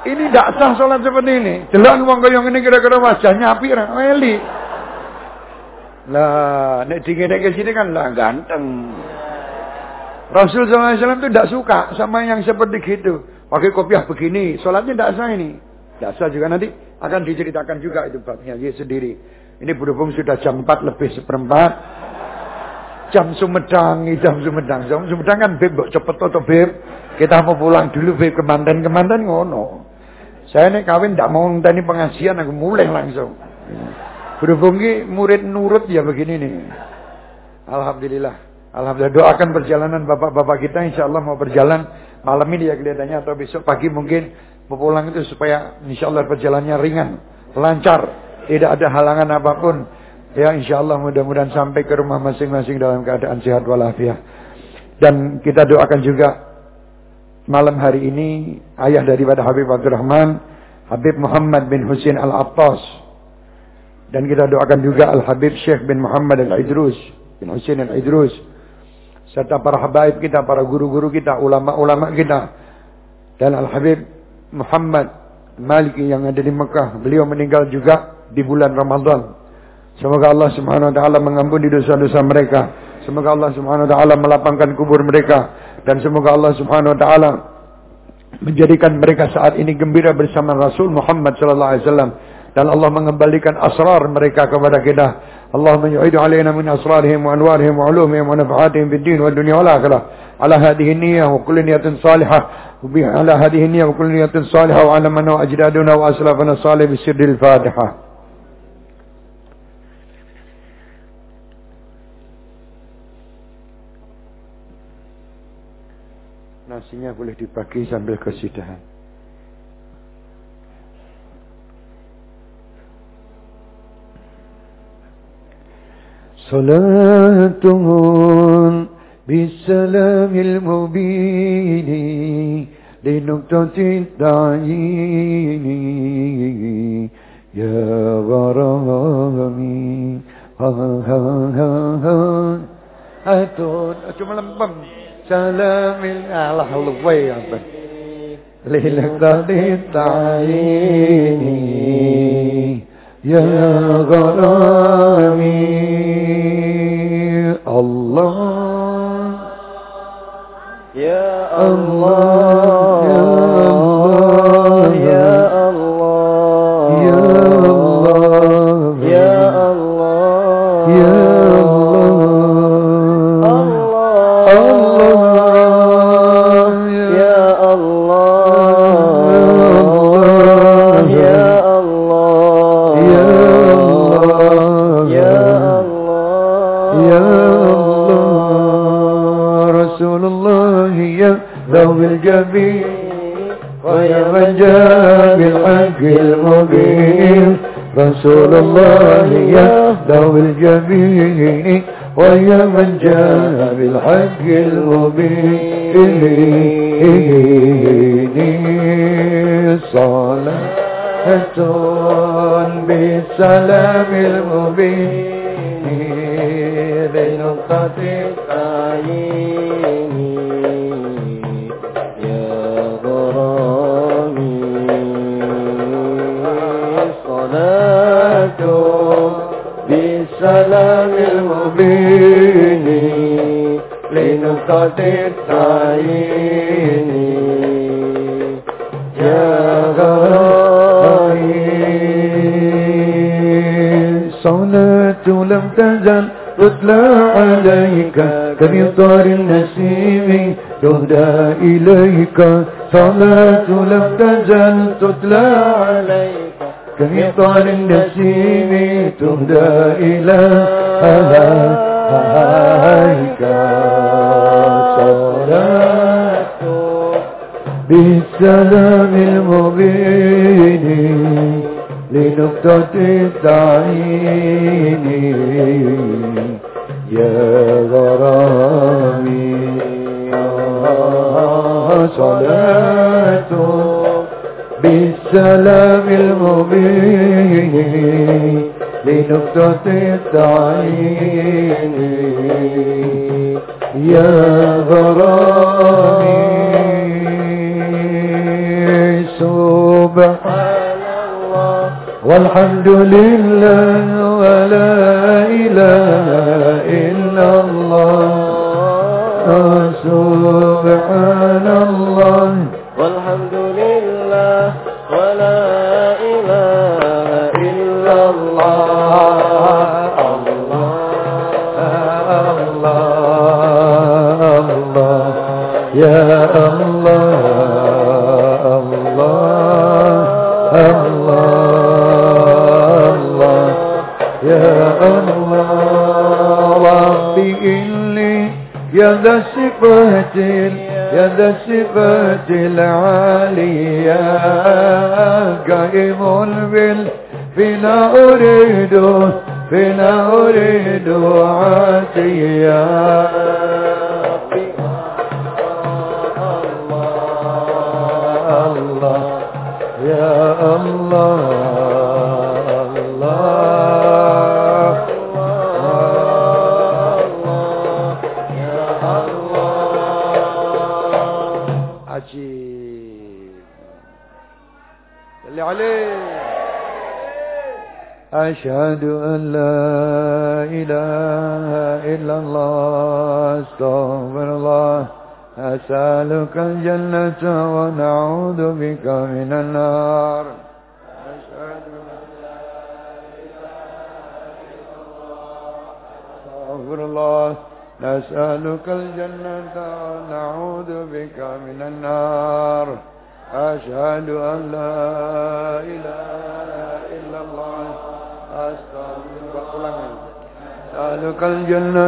Ini tidak sah sholat seperti ini. Jelas uang kaya ini kira-kira wajahnya api. Meli. Lah, nek dingin ke sini kan lah ganteng. Rasul SAW itu tidak suka sama yang seperti gitu. Pakai kopiah begini, sholatnya tidak sah ini. Tidak sah juga nanti akan diceritakan juga itu babnya dia sendiri. Ini berhubung sudah jam 4 lebih seperempat. Jam Sumedang, jam Sumedang. Jam Sumedang kan beb, cepet atau beb. Kita mau pulang dulu beb ke mantan, ke mantan ngono. Saya nih kawin tidak mau ngenteni pengajian, aku mulai langsung. Berhubung murid nurut ya begini nih. Alhamdulillah. Alhamdulillah doakan perjalanan bapak-bapak kita insya Allah mau berjalan malam ini ya kelihatannya atau besok pagi mungkin mau pulang itu supaya insya Allah perjalanannya ringan, lancar, tidak ada halangan apa pun. Ya insya Allah mudah-mudahan sampai ke rumah masing-masing dalam keadaan sehat walafiat. Dan kita doakan juga malam hari ini ayah daripada Habib Abdurrahman, Habib Muhammad bin Husin Al-Attas. Dan kita doakan juga Al-Habib Syekh bin Muhammad Al-Idrus, bin Husin Al-Idrus. Serta para habaib kita, para guru-guru kita, ulama-ulama kita. Dan Al-Habib Muhammad Maliki yang ada di Mekah. Beliau meninggal juga di bulan Ramadan. Semoga Allah Subhanahu wa taala mengampuni dosa-dosa mereka. Semoga Allah Subhanahu wa taala melapangkan kubur mereka dan semoga Allah Subhanahu wa taala menjadikan mereka saat ini gembira bersama Rasul Muhammad sallallahu alaihi wasallam dan Allah mengembalikan asrar mereka kepada kita. Allahumma yu'idu alaina min asrarihim wa anwarihim wa ulumihim wa dunya wal akhirah. Ala hadhihi niyyah wa kulli salihah ala hadhihi niyyah wa kulli salihah wa ala bi. Nasinya boleh dibagi sambil kesidahan. Salatun بالسلام المبين لنقطة التعيين يا غرامي ها ها ها ها أتون cuma سلام. آه، على ليلة للقضيت عيني يا غرامي الله. يا الله. رسول الله يا ذوي الجبين ويا من جاء بالحق المبين. صلاة بالسلام المبين. بنقطة التعيين بالسلام المبين. لنقطة التعيين يا غرامي صلاة لم تزل تتلى عليك. كمطار النسيم تهدى إليك. صلاة لم تزل تتلى عليك. كمطار النسيم تهدى إلى هلاك صلاة بالسلام المبين لنقطة التعيين يا غرامي صلاة بالسلام المبين لنقطة التعيين يا غرامي سبحان الله والحمد لله ولا إله إلا الله. سبحان الله. والحمد لله ولا إله إلا الله الله الله يا الله الله الله الله يا الله ربي إني ذا شفهتي يا ذا الصفات العالية قائم بال فينا أريد فينا أريد عاتيا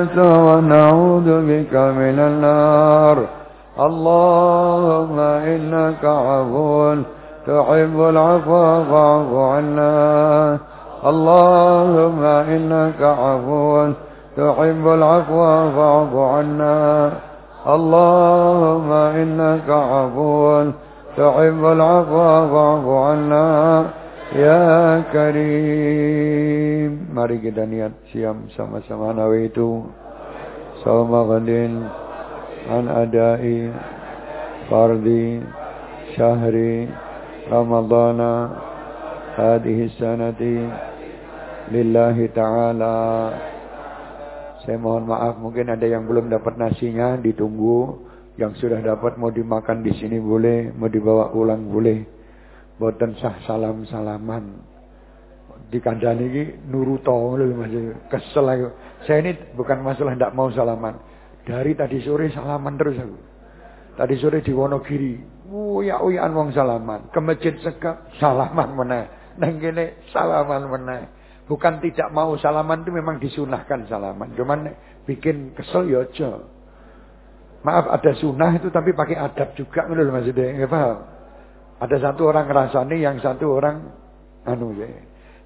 الجنة ونعوذ بك من النار. اللهم إنك عفو تحب العفو فاعف عنا. اللهم إنك عفو تحب العفو فاعف عنا. اللهم إنك عفو تحب العفو فاعف عنا. Ya Karim. Mari kita niat siam sama-sama nawaitu Salma Ghadin An adai Fardi Syahri Ramadana Hadihi sanati Lillahi ta'ala. Saya mohon maaf mungkin ada yang belum dapat nasinya Ditunggu. Yang sudah dapat mau dimakan di sini boleh Mau dibawa pulang boleh boten sah salam-salaman. Di kandang ini nuruto. Kesel aku. Saya ini bukan masalah tidak mau salaman. Dari tadi sore salaman terus aku. Tadi sore di Wonogiri. Uyak-uyakan wong salaman. Ke masjid sekap salaman meneh. Nang salaman meneh. Bukan tidak mau salaman itu memang disunahkan salaman. Cuman bikin kesel ya aja. Maaf ada sunnah itu tapi pakai adab juga ngono lho Mas. Nggih paham? Ada satu orang ngerasani, yang satu orang anu ya.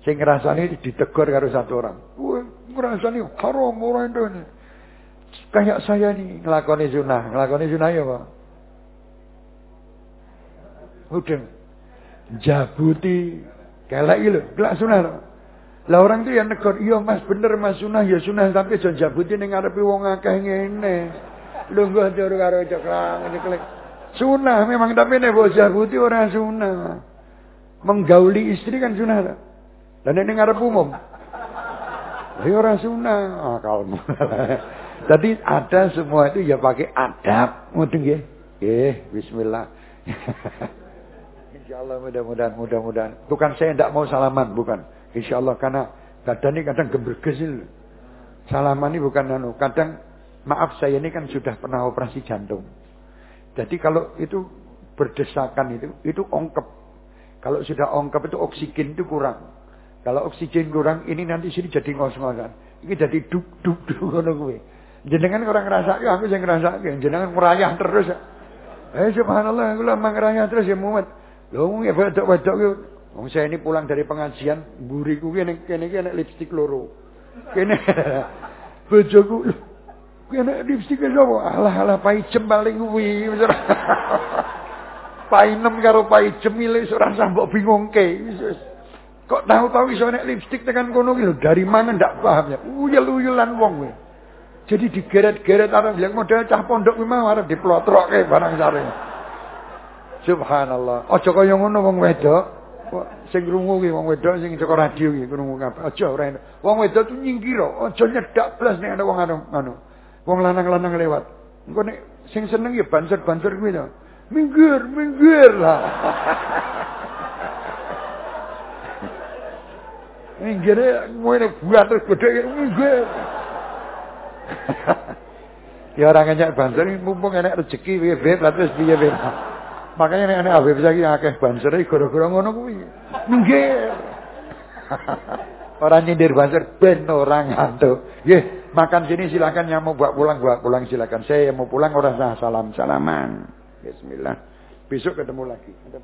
Sing ngerasani ditegur karo satu orang. Wah, ngerasani haram orang itu. Kayak saya nih ngelakoni sunah, ngelakoni sunah ya Pak. Udah jabuti kelek lho, gelak sunah lho. Lah orang itu yang negur, iya mas bener mas sunah ya sunah tapi jangan jabuti ning ngarepe wong akeh ngene. Lungguh jero karo coklang ceklek. Sunnah memang tapi nek bocah putih orang sunnah. Menggauli istri kan sunnah. Dan ini ngarep umum. Lah orang sunnah. Ah kalmu. <laughs> Jadi ada semua itu ya pakai adab. Ngoten nggih. Nggih, bismillah. <laughs> Insyaallah mudah-mudahan mudah-mudahan. Bukan saya tidak mau salaman, bukan. Insyaallah karena badan ini kadang gembergesil. Salaman ini bukan anu, kadang maaf saya ini kan sudah pernah operasi jantung. Jadi kalau itu berdesakan itu, itu ongkep. Kalau sudah ongkep itu oksigen itu kurang. Kalau oksigen kurang, ini nanti sini jadi ngos-ngosan. Ini jadi duk duk duk ngono kuwi. Jenengan orang ngerasa, ya aku yang ngerasa, jenengan merayah terus. Eh subhanallah, aku lama ngerayah terus ya Muhammad. Loh, ya wedok-wedok yo. Wong saya ini pulang dari pengajian, buriku kene kene kene lipstik loro. Kene <laughs> bojoku Kena lipstik sapa? Alah alah paijem paling kuwi. <laughs> Painem karo paijem milih ora usah mbok bingungke. Kok tahu-tahu iso nek lipstik tekan kono ki dari mana ndak paham ya. Uyel-uyelan wong kuwi. Jadi digeret-geret arep bilang model cah pondok kuwi mau arep diplotrokke barang sare. Subhanallah. Aja kaya ngono wong wedok. Sing krungu ki wong wedok sing saka radio ki krungu kabeh. Aja ora enak. Wong wedok tuh nyingkira, aja nyedak blas nek ada wong anu. Wong lanang-lanang lewat. Engko nek sing seneng ya banser-banser kuwi to. Minggir, minggir lah. <laughs> minggir ngene buat terus gede minggir. ya orang ngenyak banser mumpung enek rezeki piye beb lah terus piye. Makanya nek ana Habib saiki akeh banser gara-gara ngono kuwi. Minggir. <laughs> Orang nyindir buzzer ben orang ngantuk. Nggih, makan sini silakan yang mau bawa pulang bawa pulang silakan. Saya yang mau pulang orang sah salam salaman. Bismillah. Besok ketemu lagi. Ada.